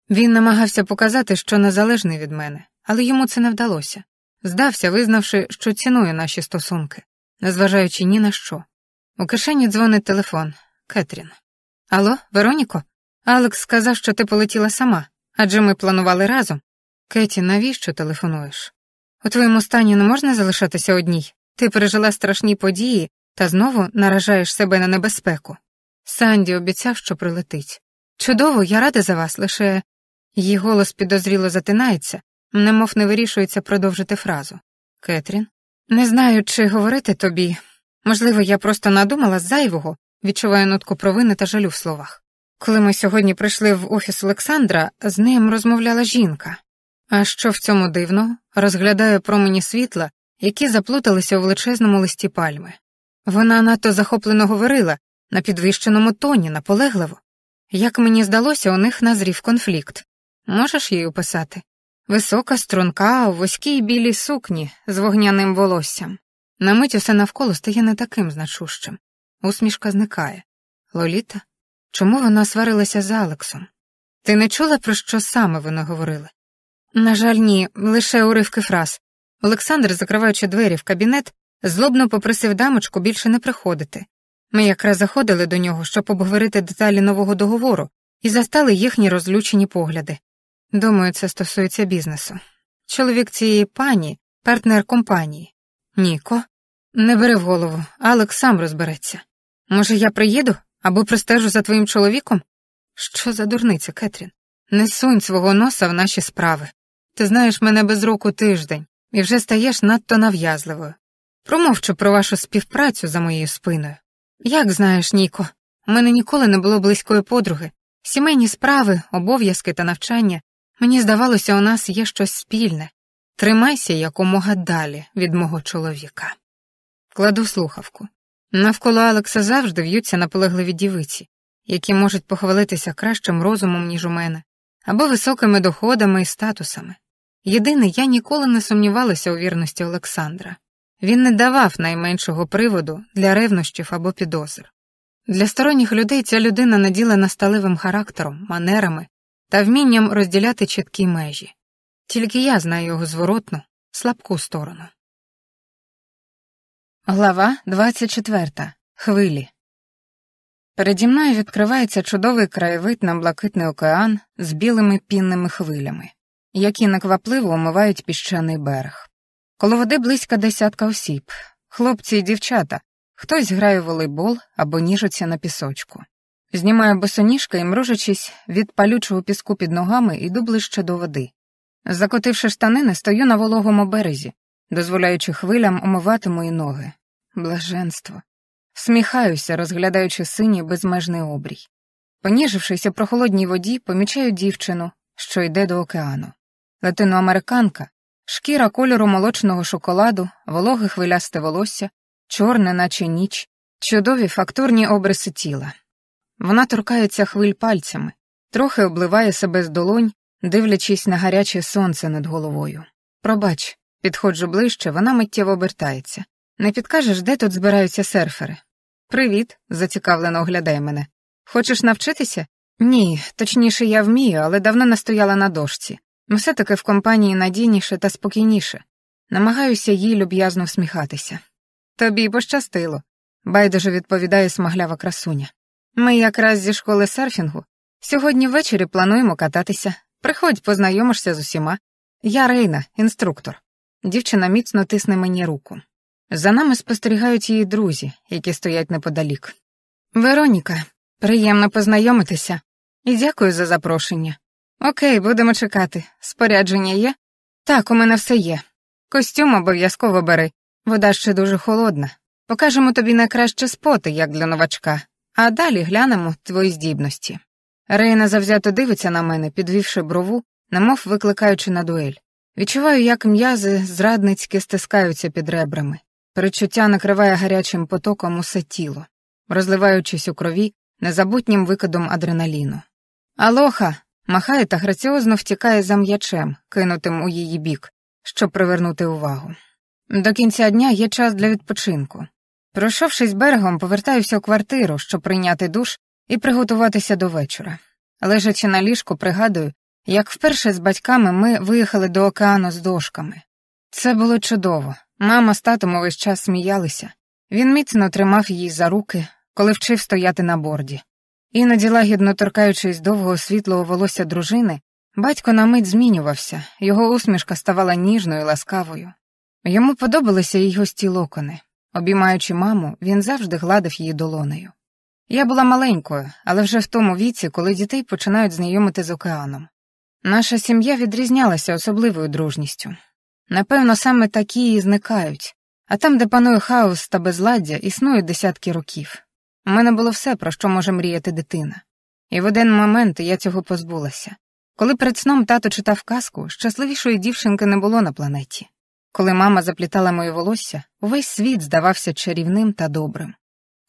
Він намагався показати, що незалежний від мене, але йому це не вдалося. Здався, визнавши, що цінує наші стосунки, незважаючи ні на що. У кишені дзвонить телефон Кетрін. Алло, Вероніко? Алекс сказав, що ти полетіла сама, адже ми планували разом. Кеті, навіщо телефонуєш? У твоєму стані не можна залишатися одній. Ти пережила страшні події та знову наражаєш себе на небезпеку. Санді обіцяв, що прилетить. Чудово, я рада за вас, лише її голос підозріло затинається, немов не вирішується продовжити фразу. Кетрін, не знаю, чи говорити тобі. Можливо, я просто надумала зайвого, відчуваю нотку провини та жалю в словах. Коли ми сьогодні прийшли в офіс Олександра, з ним розмовляла жінка. А що в цьому дивно, розглядаю промені світла, які заплуталися у величезному листі пальми. Вона надто захоплено говорила на підвищеному тоні, наполегливо. Як мені здалося, у них назрів конфлікт. Можеш її описати? Висока, струнка, у вузькій білій сукні з вогняним волоссям. На мить усе навколо стає не таким значущим. Усмішка зникає. Лоліта? Чому вона сварилася з Алексом? Ти не чула, про що саме вони говорили? На жаль, ні, лише уривки фраз. Олександр, закриваючи двері в кабінет, злобно попросив дамочку більше не приходити. Ми якраз заходили до нього, щоб обговорити деталі нового договору, і застали їхні розлючені погляди. Думаю, це стосується бізнесу. Чоловік цієї пані, партнер компанії. Ніко, не бери в голову, Алекс сам розбереться. Може, я приїду або пристежу за твоїм чоловіком? Що за дурниця, Кетрін? Не сунь свого носа в наші справи. Ти знаєш мене без року тиждень і вже стаєш надто нав'язливою. Промовчу про вашу співпрацю за моєю спиною. Як знаєш, Ніко, у мене ніколи не було близької подруги. Сімейні справи, обов'язки та навчання. Мені здавалося, у нас є щось спільне. Тримайся якомога далі від мого чоловіка. Кладу слухавку. Навколо Алекса завжди в'ються наполегливі дівиці, які можуть похвалитися кращим розумом, ніж у мене, або високими доходами і статусами. Єдине, я ніколи не сумнівалася у вірності Олександра. Він не давав найменшого приводу для ревнощів або підозр. Для сторонніх людей ця людина наділена сталевим характером, манерами та вмінням розділяти чіткі межі. Тільки я знаю його зворотну, слабку сторону. Глава 24. Хвилі. Переді мною відкривається чудовий краєвид на блакитний океан з білими пінними хвилями, які неквапливо омивають піщаний берег. Коло води близько десятка осіб, хлопці і дівчата, хтось грає в волейбол або ніжиться на пісочку. Знімаю босоніжка і, мружачись від палючого піску під ногами, іду ближче до води. Закотивши штанини, стою на вологому березі, дозволяючи хвилям омивати мої ноги. Блаженство. Сміхаюся, розглядаючи синій безмежний обрій. Поніжившись у прохолодній воді, помічаю дівчину, що йде до океану. Латиноамериканка, шкіра кольору молочного шоколаду, вологе хвилясте волосся, чорне, наче ніч, чудові фактурні обриси тіла. Вона торкається хвиль пальцями, трохи обливає себе з долонь, дивлячись на гаряче сонце над головою. Пробач, підходжу ближче, вона миттєво обертається. Не підкажеш, де тут збираються серфери? Привіт, зацікавлено оглядає мене. Хочеш навчитися? Ні, точніше, я вмію, але давно не стояла на дошці. Все таки в компанії надійніше та спокійніше. Намагаюся їй люб'язно всміхатися. Тобі пощастило, байдуже відповідає смаглява красуня. Ми якраз зі школи серфінгу. Сьогодні ввечері плануємо кататися. Приходь, познайомишся з усіма. Я Рейна, інструктор. Дівчина міцно тисне мені руку. За нами спостерігають її друзі, які стоять неподалік. Вероніка, приємно познайомитися і дякую за запрошення. Окей, будемо чекати. Спорядження є? Так, у мене все є. Костюм обов'язково бери. Вода ще дуже холодна. Покажемо тобі найкраще споти, як для новачка, а далі глянемо твої здібності. Рейна завзято дивиться на мене, підвівши брову, немов викликаючи на дуель. Відчуваю, як м'язи зрадницьки стискаються під ребрами. Перечуття накриває гарячим потоком усе тіло, розливаючись у крові незабутнім викидом адреналіну. Алоха! Махає та граціозно втікає за м'ячем, кинутим у її бік, щоб привернути увагу. До кінця дня є час для відпочинку. Пройшовшись берегом, повертаюся у квартиру, щоб прийняти душ і приготуватися до вечора. Лежачи на ліжку, пригадую, як вперше з батьками ми виїхали до океану з дошками. Це було чудово. Мама з татом увесь час сміялися. Він міцно тримав її за руки, коли вчив стояти на борді. Іноді, лагідно торкаючись довгого світлого волосся дружини, батько на мить змінювався, його усмішка ставала ніжною, ласкавою. Йому подобалися її гості локони. Обіймаючи маму, він завжди гладив її долонею. Я була маленькою, але вже в тому віці, коли дітей починають знайомити з океаном. Наша сім'я відрізнялася особливою дружністю. Напевно, саме такі і зникають, а там, де панує хаос та безладдя, існують десятки років. У мене було все, про що може мріяти дитина. І в один момент я цього позбулася. Коли перед сном тато читав казку, щасливішої дівчинки не було на планеті. Коли мама заплітала моє волосся, увесь світ здавався чарівним та добрим.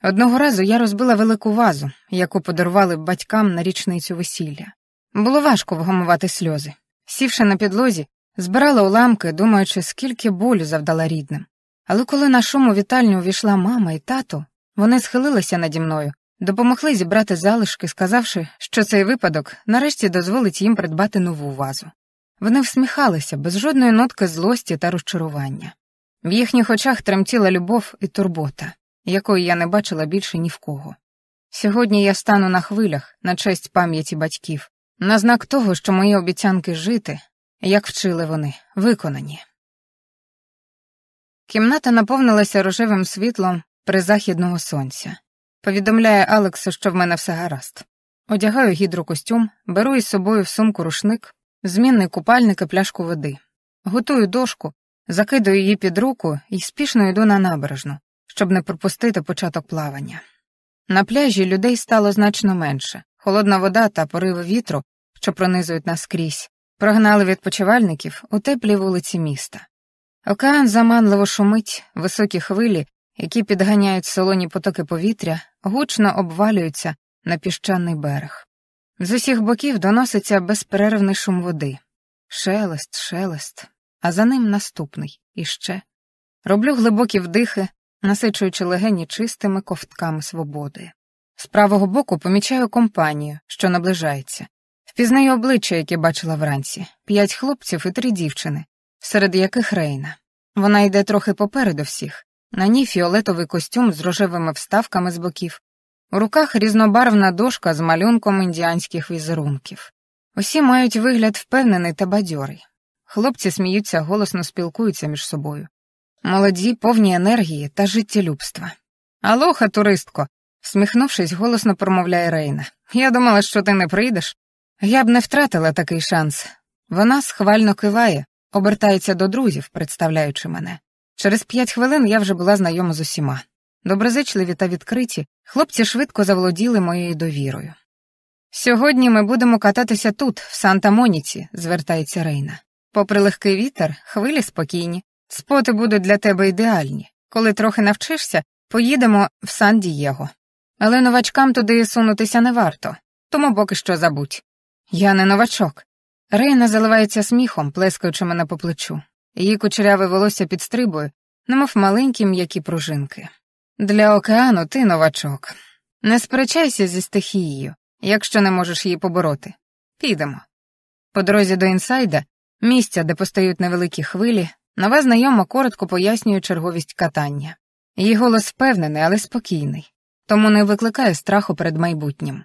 Одного разу я розбила велику вазу, яку подарували батькам на річницю весілля. Було важко вгамувати сльози. Сівши на підлозі, збирала уламки, думаючи, скільки болю завдала рідним. Але коли на шуму вітальню увійшла мама і тато, вони схилилися наді мною, допомогли зібрати залишки, сказавши, що цей випадок нарешті дозволить їм придбати нову вазу. Вони всміхалися без жодної нотки злості та розчарування. В їхніх очах тремтіла любов і турбота, якої я не бачила більше ні в кого. Сьогодні я стану на хвилях на честь пам'яті батьків, на знак того, що мої обіцянки жити, як вчили вони, виконані. Кімната наповнилася рожевим світлом призахідного сонця. Повідомляє Алексу, що в мене все гаразд. Одягаю гідрокостюм, беру із собою в сумку рушник, змінний купальник і пляшку води. Готую дошку, закидаю її під руку і спішно йду на набережну, щоб не пропустити початок плавання. На пляжі людей стало значно менше. Холодна вода та пориви вітру, що пронизують нас крізь, прогнали відпочивальників у теплі вулиці міста. Океан заманливо шумить, високі хвилі які підганяють солоні потоки повітря, гучно обвалюються на піщаний берег. З усіх боків доноситься безперервний шум води. Шелест, шелест, а за ним наступний іще. Роблю глибокі вдихи, насичуючи легені чистими ковтками свободи. З правого боку помічаю компанію, що наближається. Впізнаю обличчя, яке бачила вранці, п'ять хлопців і три дівчини, серед яких Рейна. Вона йде трохи попереду всіх, на ній фіолетовий костюм з рожевими вставками з боків, у руках різнобарвна дошка з малюнком індіанських візерунків. Усі мають вигляд впевнений та бадьорий. Хлопці сміються, голосно спілкуються між собою. Молоді, повні енергії та життєлюбства. Алоха, туристко, всміхнувшись, голосно промовляє Рейна. Я думала, що ти не прийдеш. Я б не втратила такий шанс. Вона схвально киває, обертається до друзів, представляючи мене. Через п'ять хвилин я вже була знайома з усіма. Доброзичливі та відкриті, хлопці швидко заволоділи моєю довірою. Сьогодні ми будемо кататися тут, в Санта Моніці, звертається Рейна. Попри легкий вітер, хвилі спокійні, споти будуть для тебе ідеальні. Коли трохи навчишся, поїдемо в Сан Дієго. Але новачкам туди сунутися не варто, тому поки що забудь. Я не новачок. Рейна заливається сміхом, плескаючи мене по плечу. Її кучеряве волосся підстрибує, немов маленькі м'які пружинки. Для океану ти новачок. Не сперечайся зі стихією, якщо не можеш її побороти. Підемо. По дорозі до інсайда, місця, де постають невеликі хвилі, нова знайома коротко пояснює черговість катання. Її голос впевнений, але спокійний, тому не викликає страху перед майбутнім.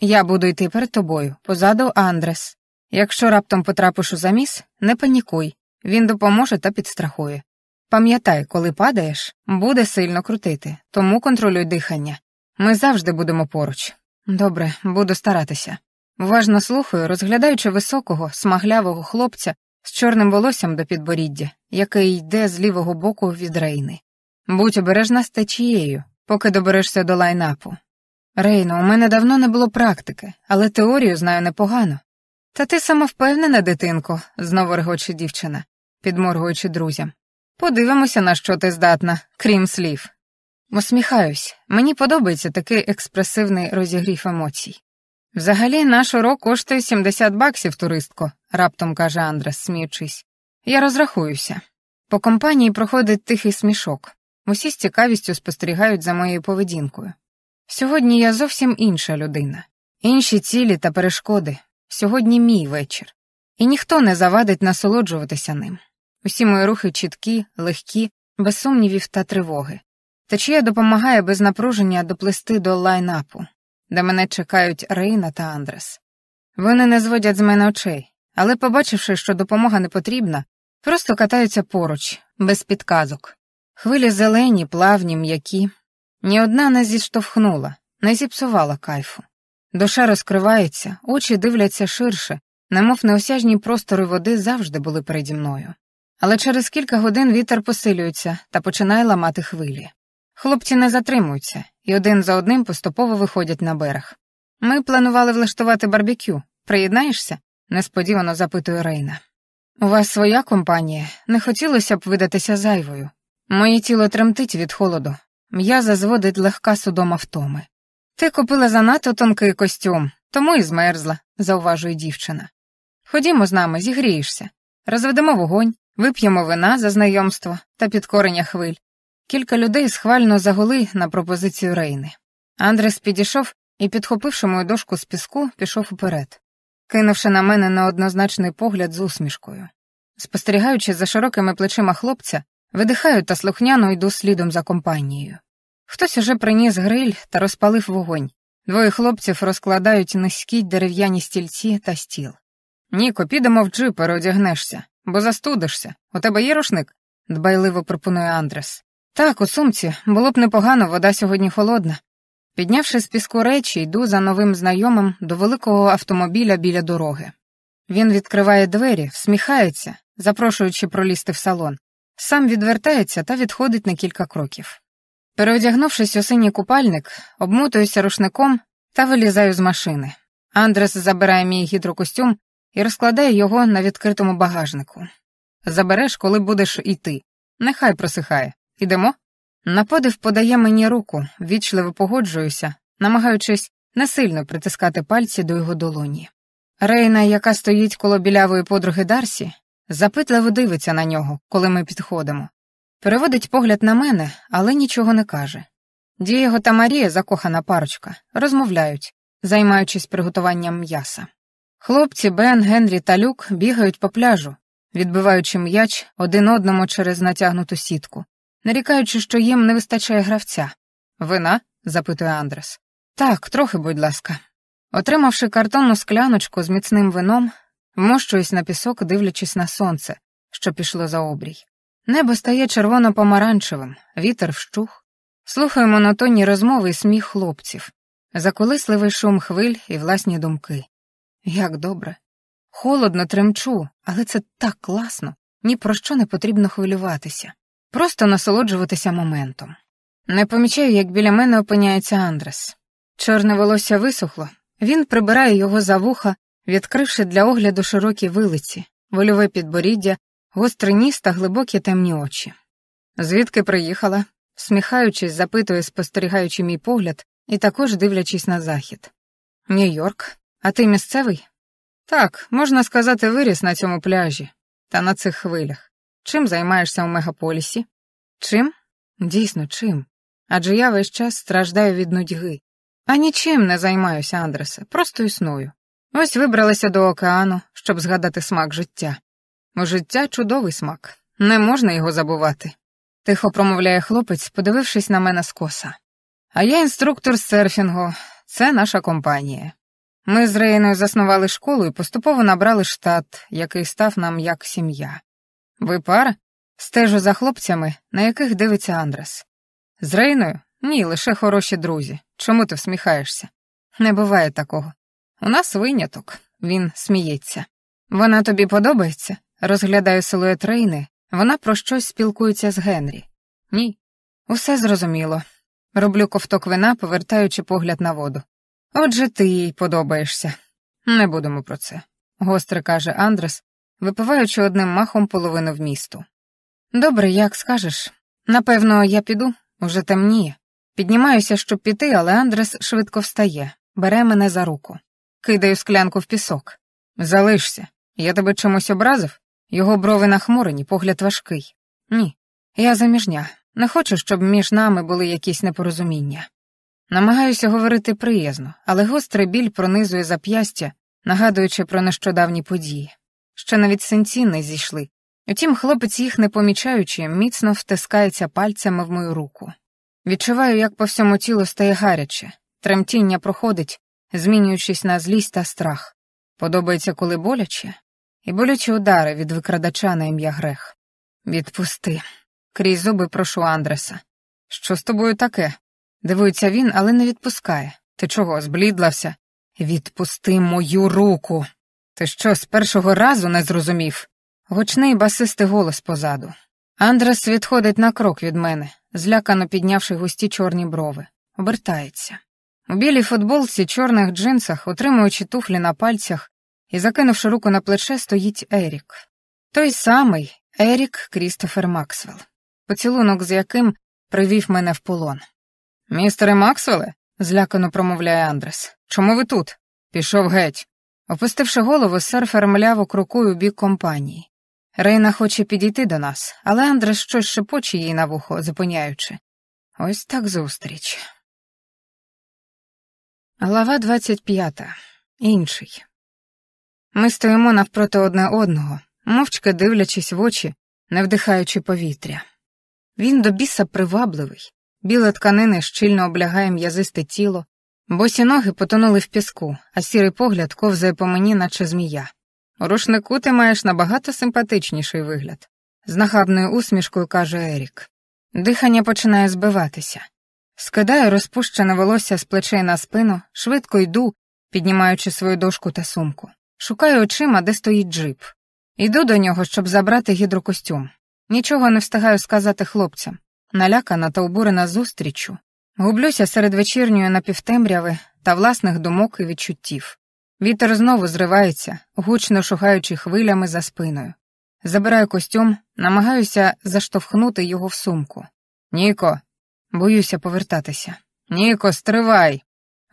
Я буду йти перед тобою, позаду Андрес. Якщо раптом потрапиш у заміс, не панікуй, він допоможе та підстрахує. Пам'ятай, коли падаєш, буде сильно крутити, тому контролюй дихання. Ми завжди будемо поруч. Добре, буду старатися. Уважно слухаю, розглядаючи високого, смаглявого хлопця з чорним волоссям до підборіддя, який йде з лівого боку від рейни. Будь обережна з течією, поки доберешся до лайнапу. Рейно, у мене давно не було практики, але теорію знаю непогано. Та ти самовпевнена, дитинко, знову регоче дівчина, підморгуючи друзям. Подивимося, на що ти здатна, крім слів. Усміхаюсь, мені подобається такий експресивний розігрів емоцій. Взагалі, наш урок коштує 70 баксів, туристко, раптом каже Андрес, сміючись. Я розрахуюся. По компанії проходить тихий смішок. Усі з цікавістю спостерігають за моєю поведінкою. Сьогодні я зовсім інша людина, інші цілі та перешкоди. Сьогодні мій вечір, і ніхто не завадить насолоджуватися ним. Усі мої рухи чіткі, легкі, без сумнівів та тривоги. Течія допомагає без напруження доплисти до лайнапу, де мене чекають Рейна та Андрес. Вони не зводять з мене очей, але, побачивши, що допомога не потрібна, просто катаються поруч, без підказок. Хвилі зелені, плавні, м'які. Ні одна не зіштовхнула, не зіпсувала кайфу. Душа розкривається, очі дивляться ширше, немов неосяжні простори води завжди були переді мною. Але через кілька годин вітер посилюється та починає ламати хвилі. Хлопці не затримуються і один за одним поступово виходять на берег. Ми планували влаштувати барбекю. Приєднаєшся? несподівано запитує Рейна. У вас своя компанія, не хотілося б видатися зайвою. Моє тіло тремтить від холоду, м'яза зводить легка судома втоми. Ти купила занадто тонкий костюм, тому і змерзла, зауважує дівчина. Ходімо з нами, зігрієшся, розведемо вогонь, вип'ємо вина за знайомство та підкорення хвиль. Кілька людей схвально загули на пропозицію Рейни. Андрес підійшов і, підхопивши мою дошку з піску, пішов уперед, кинувши на мене неоднозначний погляд з усмішкою. Спостерігаючи за широкими плечима хлопця, видихаю та слухняно йду слідом за компанією. Хтось уже приніс гриль та розпалив вогонь. Двоє хлопців розкладають низькі дерев'яні стільці та стіл. Ніко, підемо в джип, переодягнешся, бо застудишся. У тебе є рушник? дбайливо пропонує Андрес. Так, у сумці, було б непогано, вода сьогодні холодна. Піднявши з піску речі, йду за новим знайомим до великого автомобіля біля дороги. Він відкриває двері, всміхається, запрошуючи пролізти в салон, сам відвертається та відходить на кілька кроків. Переодягнувшись у синій купальник, обмотуюся рушником та вилізаю з машини. Андрес забирає мій гідрокостюм і розкладає його на відкритому багажнику. Забереш, коли будеш іти. Нехай просихає. Ідемо? На подив подає мені руку, вічливо погоджуюся, намагаючись не сильно притискати пальці до його долоні. Рейна, яка стоїть коло білявої подруги Дарсі, запитливо дивиться на нього, коли ми підходимо. Переводить погляд на мене, але нічого не каже. Дієго та Марія, закохана парочка, розмовляють, займаючись приготуванням м'яса. Хлопці Бен, Генрі та Люк бігають по пляжу, відбиваючи м'яч один одному через натягнуту сітку, нарікаючи, що їм не вистачає гравця. Вина? запитує Андрес. Так, трохи, будь ласка. Отримавши картонну скляночку з міцним вином, вмощуюсь на пісок, дивлячись на сонце, що пішло за обрій. Небо стає червоно-помаранчевим, вітер вщух. Слухаю монотонні розмови і сміх хлопців, заколисливий шум хвиль і власні думки. Як добре. Холодно тремчу, але це так класно, ні про що не потрібно хвилюватися, просто насолоджуватися моментом. Не помічаю, як біля мене опиняється Андрес. Чорне волосся висохло, він прибирає його за вуха, відкривши для огляду широкі вилиці, вольове підборіддя, гострий ніс та глибокі темні очі. Звідки приїхала? Сміхаючись, запитує, спостерігаючи мій погляд і також дивлячись на захід. Нью-Йорк, а ти місцевий? Так, можна сказати, виріс на цьому пляжі та на цих хвилях. Чим займаєшся у мегаполісі? Чим? Дійсно, чим? Адже я весь час страждаю від нудьги. А нічим не займаюся, Андресе, просто існую. Ось вибралася до океану, щоб згадати смак життя. Життя чудовий смак, не можна його забувати. Тихо промовляє хлопець, подивившись на мене скоса. А я інструктор серфінгу, це наша компанія. Ми з Рейною заснували школу і поступово набрали штат, який став нам як сім'я. Ви пара? Стежу за хлопцями, на яких дивиться Андрес. З Рейною? Ні, лише хороші друзі. Чому ти всміхаєшся? Не буває такого. У нас виняток, він сміється. Вона тобі подобається? Розглядаю силует Рейни, вона про щось спілкується з Генрі. Ні. Усе зрозуміло. Роблю ковток вина, повертаючи погляд на воду. Отже, ти їй подобаєшся. Не будемо про це, гостре каже Андрес, випиваючи одним махом половину вмісту. Добре, як скажеш. Напевно, я піду, уже темніє. Піднімаюся, щоб піти, але Андрес швидко встає, бере мене за руку. Кидаю склянку в пісок. Залишся. Я тебе чомусь образив? Його брови нахмурені, погляд важкий. Ні. Я заміжня. Не хочу, щоб між нами були якісь непорозуміння. Намагаюся говорити приязно, але гострий біль пронизує зап'ястя, нагадуючи про нещодавні події. Ще навіть синці не зійшли. Утім, хлопець їх не помічаючи, міцно втискається пальцями в мою руку. Відчуваю, як по всьому тілу стає гаряче, тремтіння проходить, змінюючись на злість та страх. Подобається, коли боляче, і болючі удари від викрадача на ім'я Грех. Відпусти. Крізь зуби прошу Андреса. Що з тобою таке? Дивується він, але не відпускає. Ти чого, зблідлався? Відпусти мою руку. Ти що, з першого разу не зрозумів? Гучний басистий голос позаду. Андрес відходить на крок від мене, злякано піднявши густі чорні брови. Обертається. У білій футболці, чорних джинсах, отримуючи туфлі на пальцях і закинувши руку на плече, стоїть Ерік. Той самий Ерік Крістофер Максвелл, поцілунок з яким привів мене в полон. Містере Максвелле, злякано промовляє Андрес. Чому ви тут? Пішов геть. Опустивши голову, серфер мляво крокує у бік компанії. Рейна хоче підійти до нас, але Андрес щось шепоче їй на вухо, зупиняючи. Ось так зустріч. Глава 25. Інший. Ми стоїмо навпроти одне одного, мовчки дивлячись в очі, не вдихаючи повітря. Він до біса привабливий, біла тканина щільно облягає м'язисте тіло, босі ноги потонули в піску, а сірий погляд ковзає по мені, наче змія. У рушнику ти маєш набагато симпатичніший вигляд, з нахабною усмішкою каже Ерік. Дихання починає збиватися. Скидаю розпущене волосся з плечей на спину, швидко йду, піднімаючи свою дошку та сумку. Шукаю очима, де стоїть джип. Йду до нього, щоб забрати гідрокостюм. Нічого не встигаю сказати хлопцям. Налякана та обурена зустріччю. Гублюся серед вечірньої напівтемряви та власних думок і відчуттів. Вітер знову зривається, гучно шугаючи хвилями за спиною. Забираю костюм, намагаюся заштовхнути його в сумку. Ніко, боюся повертатися. Ніко, стривай.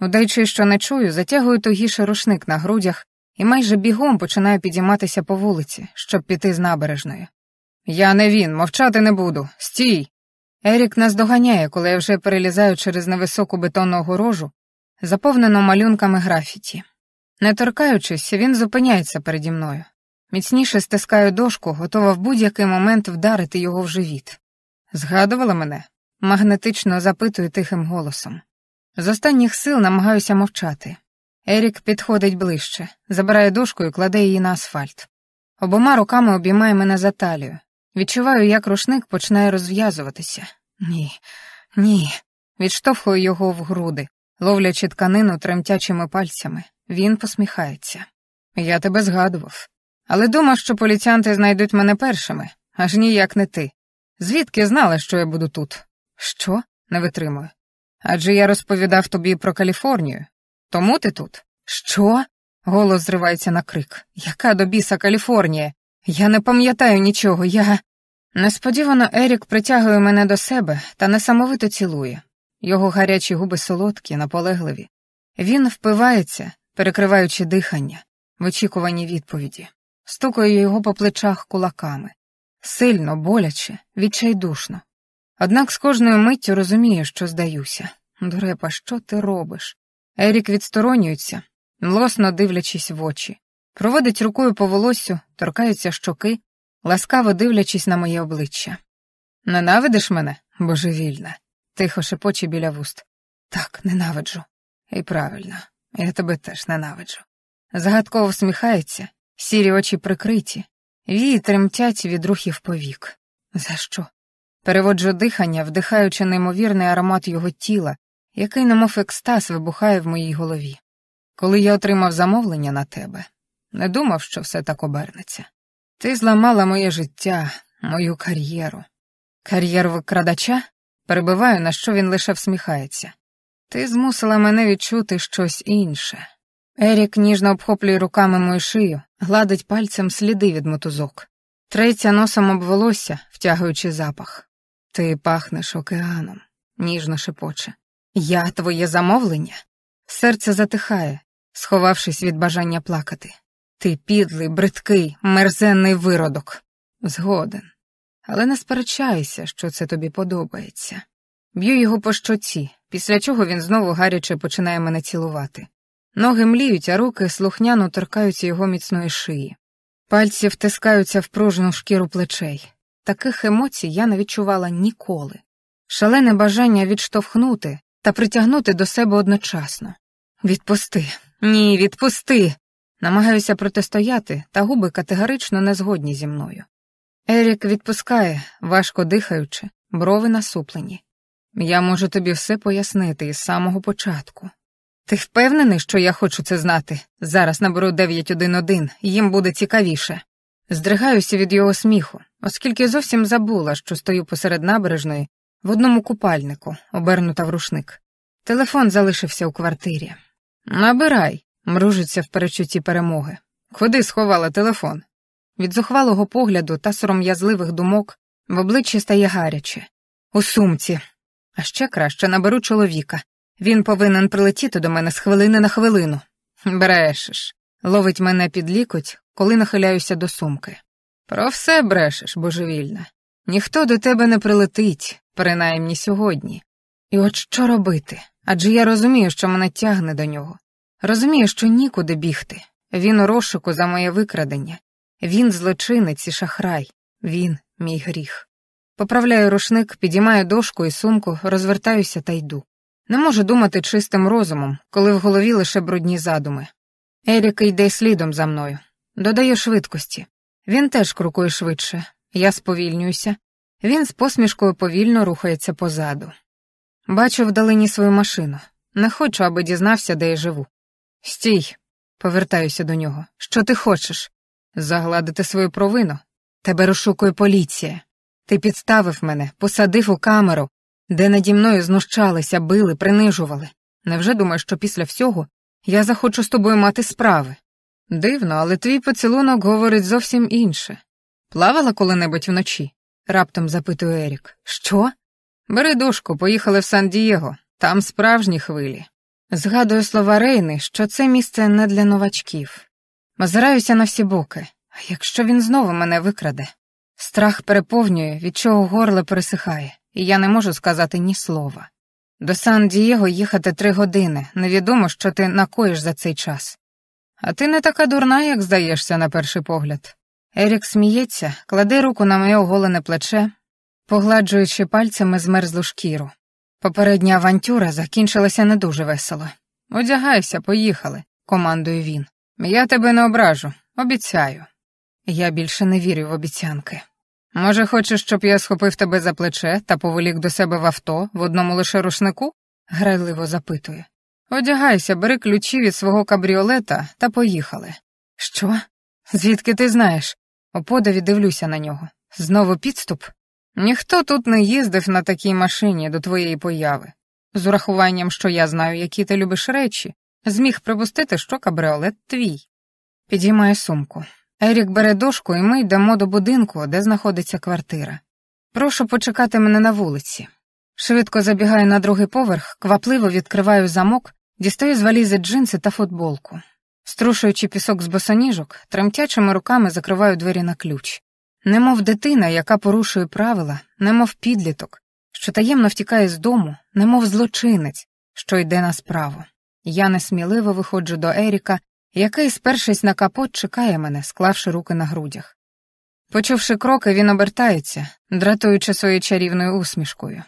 Удаючи, що не чую, затягую тугіше рушник на грудях і майже бігом починаю підійматися по вулиці, щоб піти з набережної. Я не він, мовчати не буду. Стій. Ерік наздоганяє, коли я вже перелізаю через невисоку бетонну огорожу, заповнену малюнками графіті. Не торкаючись, він зупиняється переді мною. Міцніше стискаю дошку, готова в будь-який момент вдарити його в живіт. Згадувала мене? Магнетично запитую тихим голосом. З останніх сил намагаюся мовчати. Ерік підходить ближче, забирає дошку і кладе її на асфальт. Обома руками обіймає мене за талію. Відчуваю, як рушник починає розв'язуватися. Ні, ні. Відштовхую його в груди, ловлячи тканину тремтячими пальцями. Він посміхається. Я тебе згадував. Але думав, що поліціянти знайдуть мене першими, аж ніяк не ти. Звідки знала, що я буду тут? Що? не витримую. Адже я розповідав тобі про Каліфорнію. Тому ти тут? Що? Голос зривається на крик. Яка до біса Каліфорнія? Я не пам'ятаю нічого, я. Несподівано Ерік притягує мене до себе та несамовито цілує. Його гарячі губи солодкі, наполегливі. Він впивається, перекриваючи дихання, в очікуванні відповіді, стукаю його по плечах кулаками. Сильно, боляче, відчайдушно. Однак з кожною миттю розумію, що здаюся. Дурепа, що ти робиш? Ерік відсторонюється, млосно дивлячись в очі, проводить рукою по волоссю, торкається щоки, ласкаво дивлячись на моє обличчя. Ненавидиш мене, божевільне, тихо шепоче біля вуст. Так, ненавиджу. І правильно, я тебе теж ненавиджу. Загадково всміхається, сірі очі прикриті, вії тремтять від рухів повік. За що? Переводжу дихання, вдихаючи неймовірний аромат його тіла, який, немов екстаз, вибухає в моїй голові. Коли я отримав замовлення на тебе, не думав, що все так обернеться. Ти зламала моє життя, мою кар'єру. Кар'єру викрадача? Перебиваю, на що він лише всміхається. Ти змусила мене відчути щось інше. Ерік ніжно обхоплює руками мою шию, гладить пальцем сліди від мотузок, треться носом об волосся, втягуючи запах. Ти пахнеш океаном, ніжно шепоче. Я твоє замовлення? Серце затихає, сховавшись від бажання плакати. Ти підлий, бридкий, мерзенний виродок. Згоден. Але не сперечайся, що це тобі подобається. Б'ю його по щоці, після чого він знову гаряче починає мене цілувати. Ноги мліють, а руки слухняно торкаються його міцної шиї. Пальці втискаються в пружну шкіру плечей. Таких емоцій я не відчувала ніколи. Шалене бажання відштовхнути та притягнути до себе одночасно. Відпусти, ні, відпусти. Намагаюся протистояти, та губи категорично не згодні зі мною. Ерік відпускає, важко дихаючи, брови насуплені. Я можу тобі все пояснити із самого початку. Ти впевнений, що я хочу це знати? Зараз наберу 911, їм буде цікавіше. Здригаюся від його сміху, оскільки зовсім забула, що стою посеред набережної в одному купальнику, обернута в рушник. Телефон залишився у квартирі. Набирай, мружиться в перечутті перемоги. Куди сховала телефон? Від зухвалого погляду та сором'язливих думок в обличчі стає гаряче. У сумці. А ще краще наберу чоловіка. Він повинен прилетіти до мене з хвилини на хвилину. Брешеш. Ловить мене під лікоть, коли нахиляюся до сумки. Про все брешеш, божевільна. Ніхто до тебе не прилетить, принаймні сьогодні. І от що робити? Адже я розумію, що мене тягне до нього. Розумію, що нікуди бігти. Він у розшуку за моє викрадення. Він злочинець і шахрай. Він мій гріх. Поправляю рушник, підіймаю дошку і сумку, розвертаюся та йду. Не можу думати чистим розумом, коли в голові лише брудні задуми. Ерік йде слідом за мною. Додаю швидкості. Він теж крокує швидше. Я сповільнююся. Він з посмішкою повільно рухається позаду. Бачу вдалині свою машину. Не хочу, аби дізнався, де я живу. Стій, повертаюся до нього. Що ти хочеш? Загладити свою провину? Тебе розшукує поліція. Ти підставив мене, посадив у камеру, де наді мною знущалися, били, принижували. Невже думаєш, що після всього я захочу з тобою мати справи? Дивно, але твій поцілунок говорить зовсім інше. Плавала коли-небудь вночі? раптом запитує Ерік. Що? Бери дошку, поїхали в Сан-Дієго, там справжні хвилі. Згадую слова Рейни, що це місце не для новачків. Озираюся на всі боки, а якщо він знову мене викраде? Страх переповнює, від чого горло пересихає, і я не можу сказати ні слова. До Сан-Дієго їхати три години, невідомо, що ти накоїш за цей час. А ти не така дурна, як здаєшся на перший погляд. Ерік сміється, кладе руку на моє оголене плече, погладжуючи пальцями змерзлу шкіру. Попередня авантюра закінчилася не дуже весело. Одягайся, поїхали, командує він. Я тебе не ображу, обіцяю. Я більше не вірю в обіцянки. Може, хочеш, щоб я схопив тебе за плече та повелік до себе в авто в одному лише рушнику? грайливо запитує. Одягайся, бери ключі від свого кабріолета та поїхали. Що? Звідки ти знаєш? У подиві дивлюся на нього. Знову підступ? Ніхто тут не їздив на такій машині до твоєї появи. З урахуванням, що я знаю, які ти любиш речі, зміг припустити, що кабріолет твій. Підіймає сумку. Ерік бере дошку, і ми йдемо до будинку, де знаходиться квартира. Прошу почекати мене на вулиці. Швидко забігаю на другий поверх, квапливо відкриваю замок, дістаю з валізи джинси та футболку. Струшуючи пісок з босоніжок, тремтячими руками закриваю двері на ключ. Немов дитина, яка порушує правила, немов підліток, що таємно втікає з дому, немов злочинець, що йде на справу. Я несміливо виходжу до Еріка, який, спершись на капот, чекає мене, склавши руки на грудях. Почувши кроки, він обертається, дратуючи своєю чарівною усмішкою.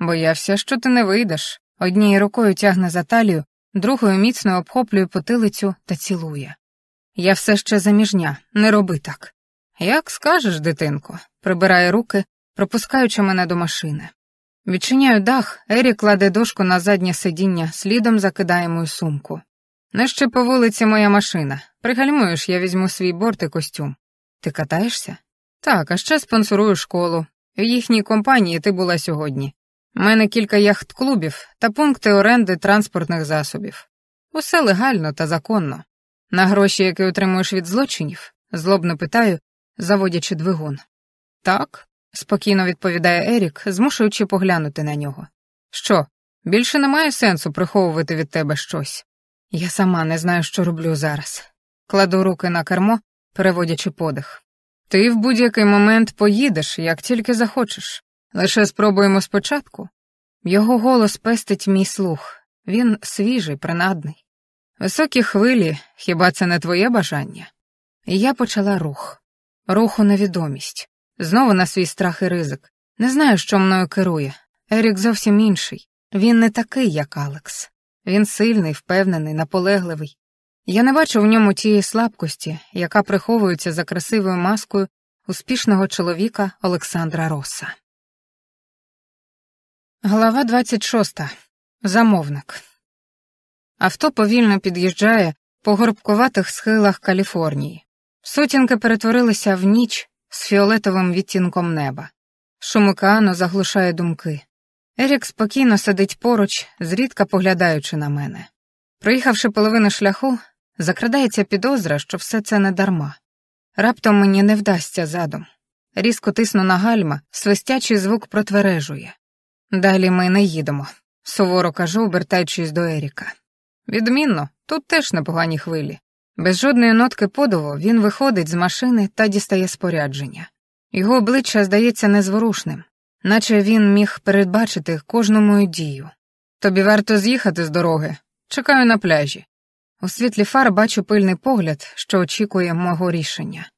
Боявся, що ти не вийдеш. Однією рукою тягне за талію, другою міцно обхоплює потилицю та цілує. Я все ще заміжня, не роби так. Як скажеш, дитинко, прибирає руки, пропускаючи мене до машини. Відчиняю дах, Ері кладе дошку на заднє сидіння, слідом закидає мою сумку. Нижче по вулиці моя машина. Пригальмуєш, я візьму свій борт і костюм. Ти катаєшся? Так, а ще спонсорую школу. В їхній компанії ти була сьогодні. Мене кілька яхт-клубів та пункти оренди транспортних засобів. Усе легально та законно. На гроші, які отримуєш від злочинів, злобно питаю, заводячи двигун. Так, спокійно відповідає Ерік, змушуючи поглянути на нього. Що, більше немає сенсу приховувати від тебе щось? Я сама не знаю, що роблю зараз. Кладу руки на кермо, переводячи подих. Ти в будь-який момент поїдеш, як тільки захочеш. Лише спробуємо спочатку. Його голос пестить мій слух. Він свіжий, принадний. Високі хвилі, хіба це не твоє бажання? І я почала рух. Рух у невідомість. Знову на свій страх і ризик. Не знаю, що мною керує. Ерік зовсім інший. Він не такий, як Алекс. Він сильний, впевнений, наполегливий. Я не бачу в ньому тієї слабкості, яка приховується за красивою маскою успішного чоловіка Олександра Роса. Глава 26. Замовник. Авто повільно під'їжджає по горбкуватих схилах Каліфорнії. Сутінки перетворилися в ніч з фіолетовим відтінком неба. Шум океану заглушає думки. Ерік спокійно сидить поруч, зрідка поглядаючи на мене. Проїхавши половину шляху, закрадається підозра, що все це не дарма. Раптом мені не вдасться задум. Різко тисну на гальма, свистячий звук протвережує. Далі ми не їдемо, суворо кажу, обертаючись до Еріка. Відмінно, тут теж непогані хвилі. Без жодної нотки подову він виходить з машини та дістає спорядження. Його обличчя здається незворушним, наче він міг передбачити кожну мою дію. Тобі варто з'їхати з дороги. Чекаю на пляжі. У світлі фар бачу пильний погляд, що очікує мого рішення.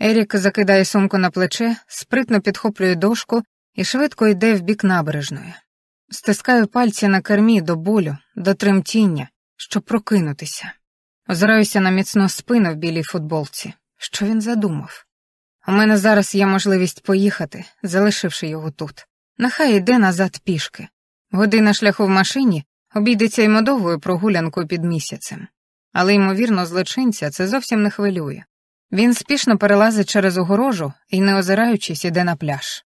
Ерік закидає сумку на плече, спритно підхоплює дошку і швидко йде в бік набережної. Стискаю пальці на кермі до болю, до тремтіння, щоб прокинутися. Озираюся на міцну спину в білій футболці. Що він задумав? У мене зараз є можливість поїхати, залишивши його тут. Нехай йде назад пішки. Година шляху в машині обійдеться йому довгою прогулянкою під місяцем. Але, ймовірно, злочинця це зовсім не хвилює. Він спішно перелазить через огорожу і, не озираючись, іде на пляж.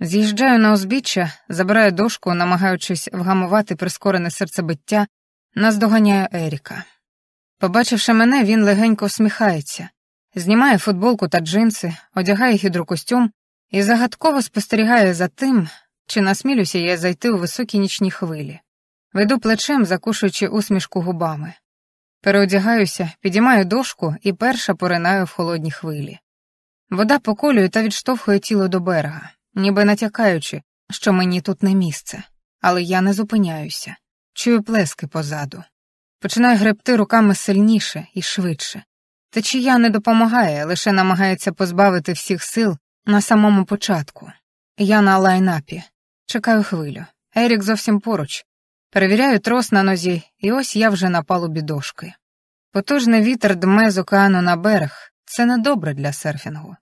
З'їжджаю на узбіччя, забираю дошку, намагаючись вгамувати прискорене серцебиття, наздоганяю Еріка. Побачивши мене, він легенько всміхається, знімає футболку та джинси, одягає гідрокостюм і загадково спостерігає за тим, чи насмілюся я зайти у високі нічні хвилі. Веду плечем, закушуючи усмішку губами. Переодягаюся, підіймаю дошку і перша поринаю в холодні хвилі. Вода поколює та відштовхує тіло до берега, ніби натякаючи, що мені тут не місце, але я не зупиняюся, чую плески позаду. Починаю гребти руками сильніше і швидше. Течія не допомагає, лише намагається позбавити всіх сил на самому початку. Я на лайнапі, чекаю хвилю. Ерік зовсім поруч. Перевіряю трос на нозі, і ось я вже на палубі дошки. Потужний вітер дме з океану на берег це недобре для серфінгу.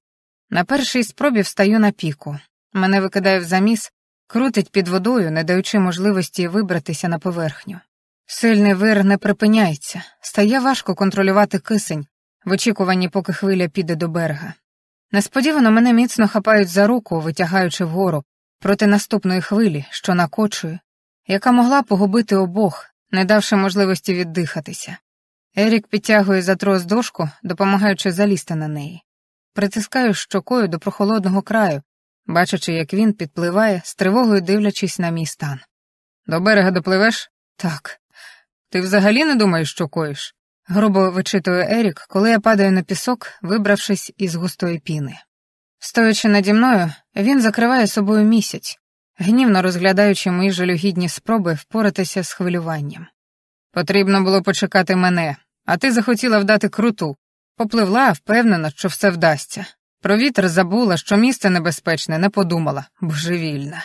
На першій спробі встаю на піку. Мене викидає в заміс, крутить під водою, не даючи можливості вибратися на поверхню. Сильний вир не припиняється, стає важко контролювати кисень, в очікуванні, поки хвиля піде до берега. Несподівано мене міцно хапають за руку, витягаючи вгору проти наступної хвилі, що накочує, яка могла погубити обох, не давши можливості віддихатися. Ерік підтягує за трос дошку, допомагаючи залізти на неї. Притискаю щокою до прохолодного краю, бачачи, як він підпливає, з тривогою дивлячись на мій стан. До берега допливеш? Так. Ти взагалі не думаєш, що коїш? грубо вичитує Ерік, коли я падаю на пісок, вибравшись із густої піни. Стоячи наді мною, він закриває собою місяць, гнівно розглядаючи мої жалюгідні спроби впоратися з хвилюванням. Потрібно було почекати мене, а ти захотіла вдати круту. Попливла, впевнена, що все вдасться. Про вітер забула, що місце небезпечне, не подумала, божевільна.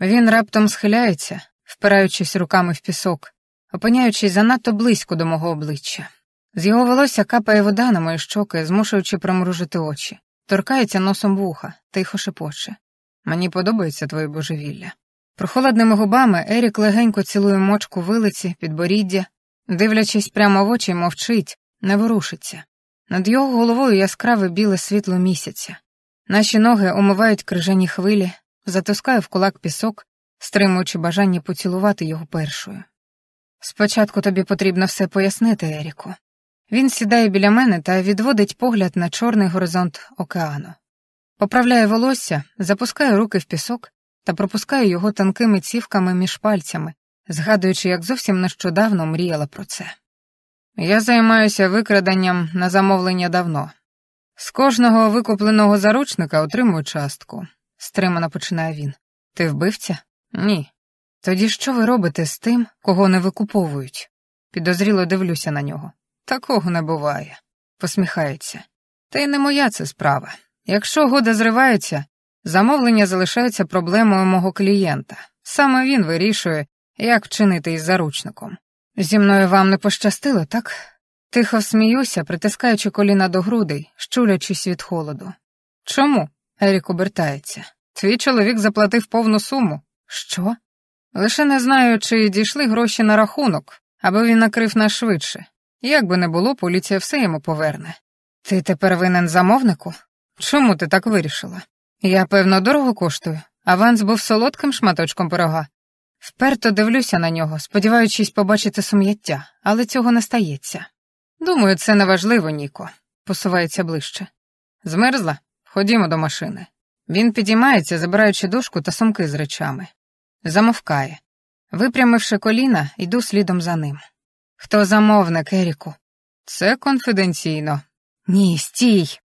Він раптом схиляється, впираючись руками в пісок, опиняючись занадто близько до мого обличчя. З його волосся капає вода на мої щоки, змушуючи примружити очі, торкається носом вуха, тихо шепоче. Мені подобається твоє божевілля. Прохолодними губами Ерік легенько цілує мочку вилиці, підборіддя, дивлячись прямо в очі, мовчить, не ворушиться. Над його головою яскраве біле світло місяця. Наші ноги умивають крижані хвилі, затискаю в кулак пісок, стримуючи бажання поцілувати його першою. Спочатку тобі потрібно все пояснити, Еріку. Він сідає біля мене та відводить погляд на чорний горизонт океану. Поправляє волосся, запускає руки в пісок та пропускає його тонкими цівками між пальцями, згадуючи, як зовсім нещодавно мріяла про це. Я займаюся викраданням на замовлення давно. З кожного викупленого заручника отримую частку, стримано починає він. Ти вбивця? Ні. Тоді що ви робите з тим, кого не викуповують? Підозріло дивлюся на нього. Такого не буває, посміхається. Та й не моя це справа. Якщо года зривається, замовлення залишається проблемою мого клієнта. Саме він вирішує, як вчинити із заручником. Зі мною вам не пощастило, так? Тихо сміюся, притискаючи коліна до грудей, щулячись від холоду. Чому? Ерік обертається. Твій чоловік заплатив повну суму. Що? Лише не знаю, чи дійшли гроші на рахунок, аби він накрив нас швидше. Як би не було, поліція все йому поверне. Ти тепер винен замовнику? Чому ти так вирішила? Я, певно, дорого коштую. Аванс був солодким шматочком пирога. Вперто дивлюся на нього, сподіваючись побачити сум'яття, але цього не стається. Думаю, це неважливо, Ніко, посувається ближче. Змерзла? Ходімо до машини. Він підіймається, забираючи дошку та сумки з речами. Замовкає. Випрямивши коліна, йду слідом за ним. Хто замовник, Еріку? Це конфіденційно. Ні, стій.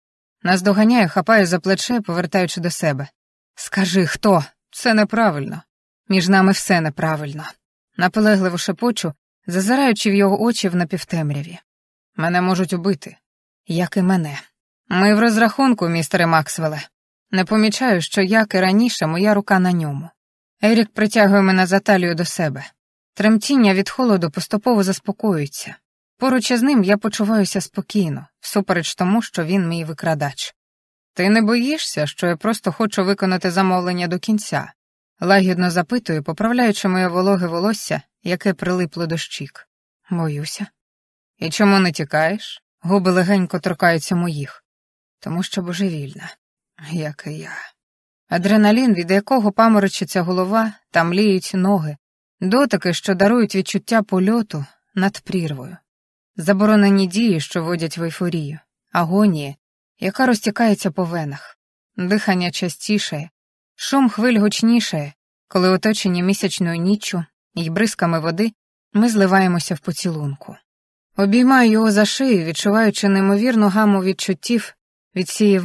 Наздоганяю, хапаю за плече, повертаючи до себе. Скажи, хто? Це неправильно. Між нами все неправильно. Наполегливо шепочу, зазираючи в його очі в напівтемряві. Мене можуть убити, як і мене. Ми в розрахунку, містере Максвеле. Не помічаю, що як і раніше моя рука на ньому. Ерік притягує мене за талію до себе. Тремтіння від холоду поступово заспокоюється. Поруч із ним я почуваюся спокійно, всупереч тому, що він мій викрадач. Ти не боїшся, що я просто хочу виконати замовлення до кінця, лагідно запитую, поправляючи моє вологе волосся, яке прилипло до щік. Боюся. І чому не тікаєш? Губи легенько торкаються моїх, тому що божевільна, як і я. Адреналін, від якого паморочиться голова, та мліють ноги, дотики, що дарують відчуття польоту над прірвою, заборонені дії, що водять в ейфорію, агонії, яка розтікається по венах, дихання частіше, шум хвиль гучніше, коли оточені місячною ніччю і бризками води ми зливаємося в поцілунку. Обіймаю його за шию, відчуваючи неймовірну гаму відчуттів від цієї